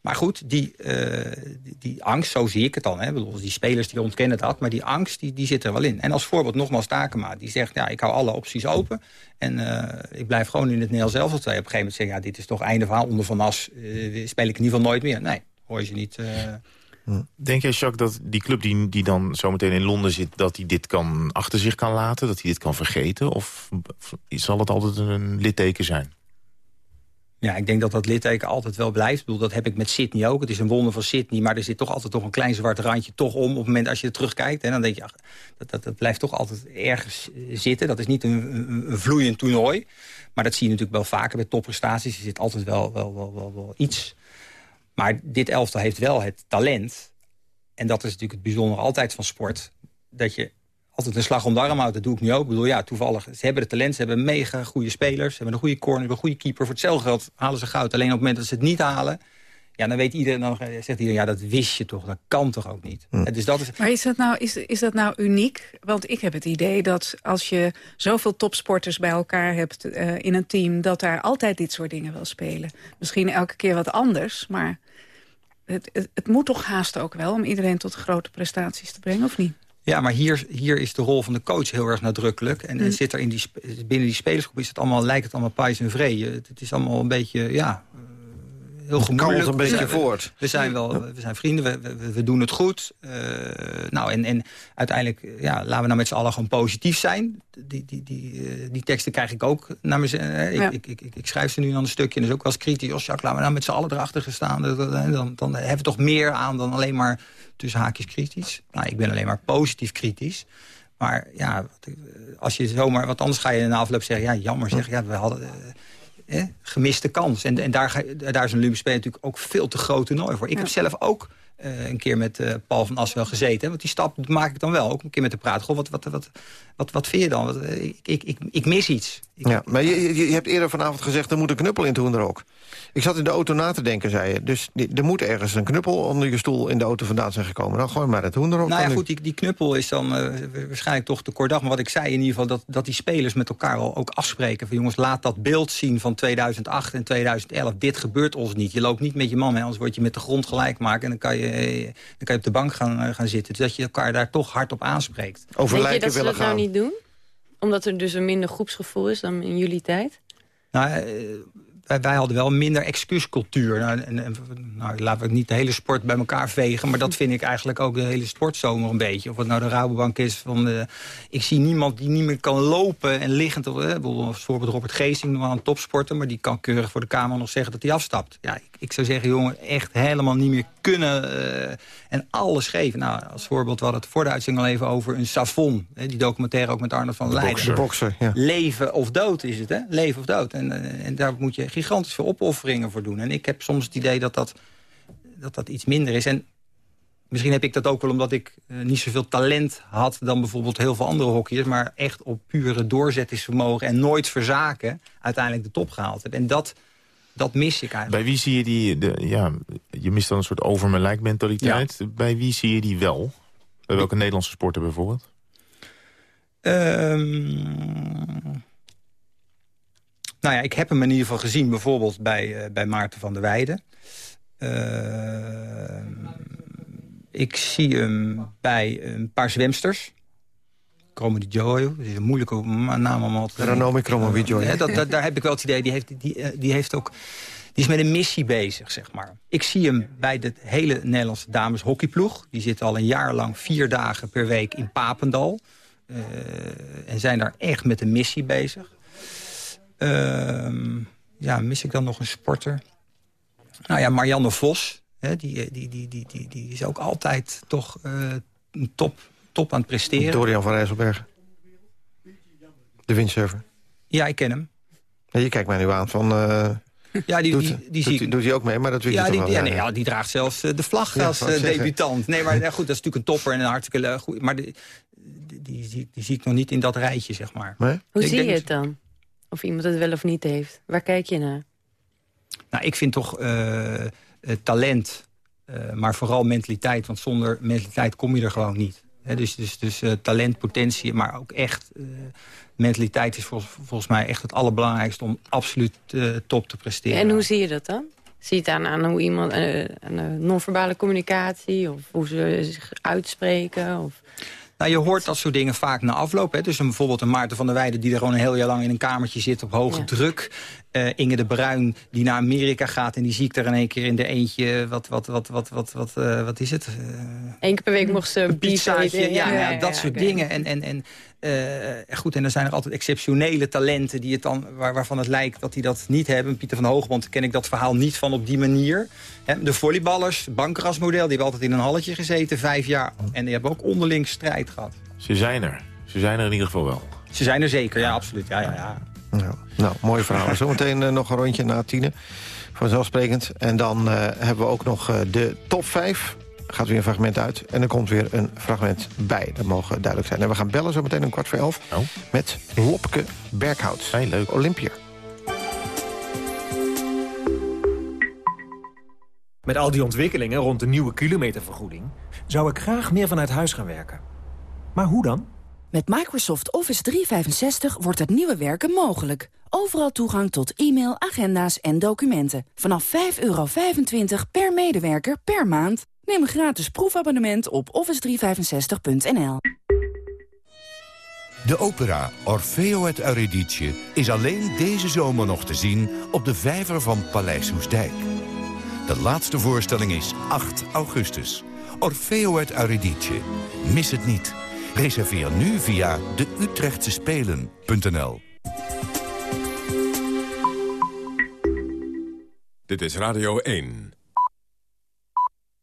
Maar goed, die, eh, die, die angst, zo zie ik het dan. Hè. Die spelers die ontkennen dat, maar die angst die, die zit er wel in. En als voorbeeld nogmaals Takema, die zegt... ja, ik hou alle opties open en eh, ik blijf gewoon in het Nederlands zelf. Op een gegeven moment zeggen, ja, dit is toch einde verhaal. Onder Van As eh, speel ik in ieder geval nooit meer. Nee, hoor je niet... eh, Denk jij, Jacques, dat die club die, die dan zometeen in Londen zit... dat hij dit kan achter zich kan laten, dat hij dit kan vergeten? Of zal het altijd een litteken zijn? Ja, ik denk dat dat litteken altijd wel blijft. Ik bedoel, dat heb ik met Sydney ook. Het is een wonder van Sydney, maar er zit toch altijd toch een klein zwart randje toch om. Op het moment als je er terugkijkt, en dan denk je, dat, dat, dat blijft toch altijd ergens eh, zitten. Dat is niet een, een, een vloeiend toernooi. Maar dat zie je natuurlijk wel vaker bij topprestaties. Er zit altijd wel, wel, wel, wel, wel iets. Maar dit elftal heeft wel het talent. En dat is natuurlijk het bijzondere altijd van sport. Dat je altijd een slag om de arm houdt. Dat doe ik nu ook. Ik bedoel, ja, toevallig. Ze hebben het talent, ze hebben mega goede spelers. Ze hebben een goede corner, een goede keeper. Voor hetzelfde geld halen ze goud. Alleen op het moment dat ze het niet halen... Ja, dan weet iedereen, dan zegt iedereen, ja, dat wist je toch. Dat kan toch ook niet. Hm. En Dus dat is, Maar is dat, nou, is, is dat nou uniek? Want ik heb het idee dat als je zoveel topsporters bij elkaar hebt eh, in een team... dat daar altijd dit soort dingen wel spelen. Misschien elke keer wat anders, maar het, het, het moet toch haast ook wel... om iedereen tot grote prestaties te brengen, of niet? Ja, maar hier, hier is de rol van de coach heel erg nadrukkelijk. En, en zit er in die, binnen die spelersgroep is het allemaal, lijkt het allemaal pais en vree. Het, het is allemaal een beetje, ja... heel gemoedelijk. een beetje We voort. We zijn wel, we zijn vrienden, we, we, we doen het goed. Eh, nou, en, en uiteindelijk, ja, laten we nou met z'n allen gewoon positief zijn. Die, die, die, eh, die teksten krijg ik ook naar me. ik, Ja. ik, ik, ik, ik schrijf ze nu dan een stukje en dat is ook wel eens kritisch. Als Jacques, laten we nou met z'n allen erachter gaan staan. Dan, dan, hebben we toch meer aan dan alleen maar tussen haakjes kritisch. Nou, ik ben alleen maar positief kritisch. Maar ja, eh, als je zomaar... wat anders ga je in de afloop zeggen... ja, jammer zeg, ja, we hadden... gemiste kans. En, en daar, daar is een Olympisch Spelen natuurlijk ook veel te groot toernooi voor. Ik heb zelf ook eh, een keer met eh, Paul van As wel gezeten. hè, Want die stap maak ik dan wel. Ook een keer met de praat. Goh, wat, wat, wat, wat, wat vind je dan? Wat, eh, ik, ik, ik, ik mis iets. Ja, maar je, je, hebt eerder vanavond gezegd... er moet een knuppel in het hoenderhok. Ik zat in de auto na te denken, zei je. Dus die- er moet ergens een knuppel onder je stoel in de auto vandaan zijn gekomen. Dan gooi maar het hoenderhok. Nou ja, goed, die, die knuppel is dan waarschijnlijk toch te kort dag. Maar wat ik zei in ieder geval, dat, dat die spelers met elkaar al ook afspreken. Van jongens, laat dat beeld zien van 2008 en 2011. Dit gebeurt ons niet. Je loopt niet met je man mee, anders word je met de grond gelijk maken. En dan kan je, eh, dan kan je op de bank gaan, eh, gaan zitten. Dus dat je elkaar daar toch hard op aanspreekt. Denk je dat ze dat nou niet doen? Omdat er dus een minder groepsgevoel is dan in jullie tijd? Nou, eh, wij, wij hadden wel minder excuuscultuur. Nou, en, en, nou, laten we niet de hele sport bij elkaar vegen... maar dat vind ik eigenlijk ook de hele sportzomer een beetje. Of het nou de Rabobank is van... eh, ik zie niemand die niet meer kan lopen en liggend... Of, eh, bijvoorbeeld Robert Geesing, normaal een topsporter... maar die kan keurig voor de Kamer nog zeggen dat hij afstapt. Ja, ik, ik zou zeggen, jongen, echt helemaal niet meer kunnen... eh, en alles geven. Nou, als voorbeeld, we hadden het voor de uitzending al even over een Savon. Hè, die documentaire ook met Arnold van Leijden. De bokser, ja. Leven of dood is het, hè? Leven of dood. En, eh, en daar moet je gigantisch veel opofferingen voor doen. En ik heb soms het idee dat dat, dat, dat iets minder is. En misschien heb ik dat ook wel omdat ik eh, niet zoveel talent had... dan bijvoorbeeld heel veel andere hockeyers... maar echt op pure doorzettingsvermogen en nooit verzaken... uiteindelijk de top gehaald heb. En dat, dat mis ik eigenlijk. Bij wie zie je die... De, ja, je mist dan een soort over mijn lijk mentaliteit. Bij wie zie je die wel? Bij welke Nederlandse sporten bijvoorbeeld? Ehm, nou ja, ik heb hem in ieder geval gezien bijvoorbeeld bij, eh, bij Maarten van der Weijden. Ehm, ik zie hem bij een paar zwemsters. Kromodi Joy, dat is een moeilijke naam om al te Ranomi Kromowidjojo. Dat, dat, daar heb ik wel het idee, die heeft, die, eh, die heeft ook... Die is met een missie bezig, zeg maar. Ik zie hem bij de hele Nederlandse dames hockeyploeg. Die zitten al een jaar lang vier dagen per week in Papendal. Eh, en zijn daar echt met een missie bezig. Ehm, ja, mis ik dan nog een sporter? Nou ja, Marianne Vos. Hè, die, eh, die, die, die, die, die is ook altijd toch een top, top aan het presteren. Dorian van Rijsselberg. De windsurfer. Ja, ik ken hem. Ja, je kijkt mij nu aan van... eh, Ja, die, doet, die, die doet, zie hij ook mee, maar dat weet ja, je die, toch wel. ja, nee, ja, die draagt zelfs eh, de vlag Ja, als eh, debutant. Nee, maar ja, goed, dat is natuurlijk een topper en een hartstikke goed. Maar die, die, die, zie- die zie ik nog niet in dat rijtje, zeg maar. Hoe Ik zie denk je het dan? Of iemand het wel of niet heeft? Waar kijk je naar? Nou, ik vind toch talent, eh, maar vooral mentaliteit. Want zonder mentaliteit kom je er gewoon niet. Dus dus, dus eh, talent, potentie, maar ook echt... eh, mentaliteit is volgens, mij echt het allerbelangrijkste... om absoluut eh, top te presteren. En hoe zie je dat dan? Zie je het aan, aan hoe iemand, aan non-verbale communicatie... of hoe ze zich uitspreken? Of... Nou, je hoort dat soort dingen vaak na afloop. Hè. Dus een, bijvoorbeeld een Maarten van der Weijden... die er gewoon een heel jaar lang in een kamertje zit op hoge druk. Eh, Inge de Bruin die naar Amerika gaat... en die zie ik er in één keer in de eentje... wat, wat, wat, wat, wat, wat, eh, wat is het? Eh, Eén keer per week mocht ze een pizzaatje, eten. ja, ja, dat soort dingen. En, en, en, goed, en er zijn er altijd exceptionele talenten die het dan, waar, waarvan het lijkt dat die dat niet hebben. Pieter van Hoogband ken ik dat verhaal niet van op die manier. Hè, de volleyballers, bankrasmodel, die hebben altijd in een halletje gezeten, vijf jaar. En die hebben ook onderling strijd gehad. Ze zijn er. Ze zijn er in ieder geval wel. Ze zijn er zeker, ja, absoluut. Ja, ja, ja. Ja. Nou, mooi verhaal. Zometeen eh, nog een rondje na tienen. Vanzelfsprekend. En dan eh, hebben we ook nog eh, de top 5. Gaat weer een fragment uit. En er komt weer een fragment bij. Dat mogen duidelijk zijn. En we gaan bellen zometeen om kwart voor elf. Met Lopke Berghout. Heel leuk. Olympia. Met al die ontwikkelingen rond de nieuwe kilometervergoeding... zou ik graag meer vanuit huis gaan werken. Maar hoe dan? Met Microsoft Office 365 wordt het nieuwe werken mogelijk. Overal toegang tot e-mail, agenda's en documenten. Vanaf 5,25 per medewerker per maand. Neem een gratis proefabonnement op office365.nl. De opera Orfeo het Eurydice is alleen deze zomer nog te zien op de vijver van Paleis Hoesdijk. De laatste voorstelling is 8 augustus. Orfeo het Eurydice. Mis het niet. Reserveer nu via de Utrechtse Spelen.nl. Dit is Radio 1.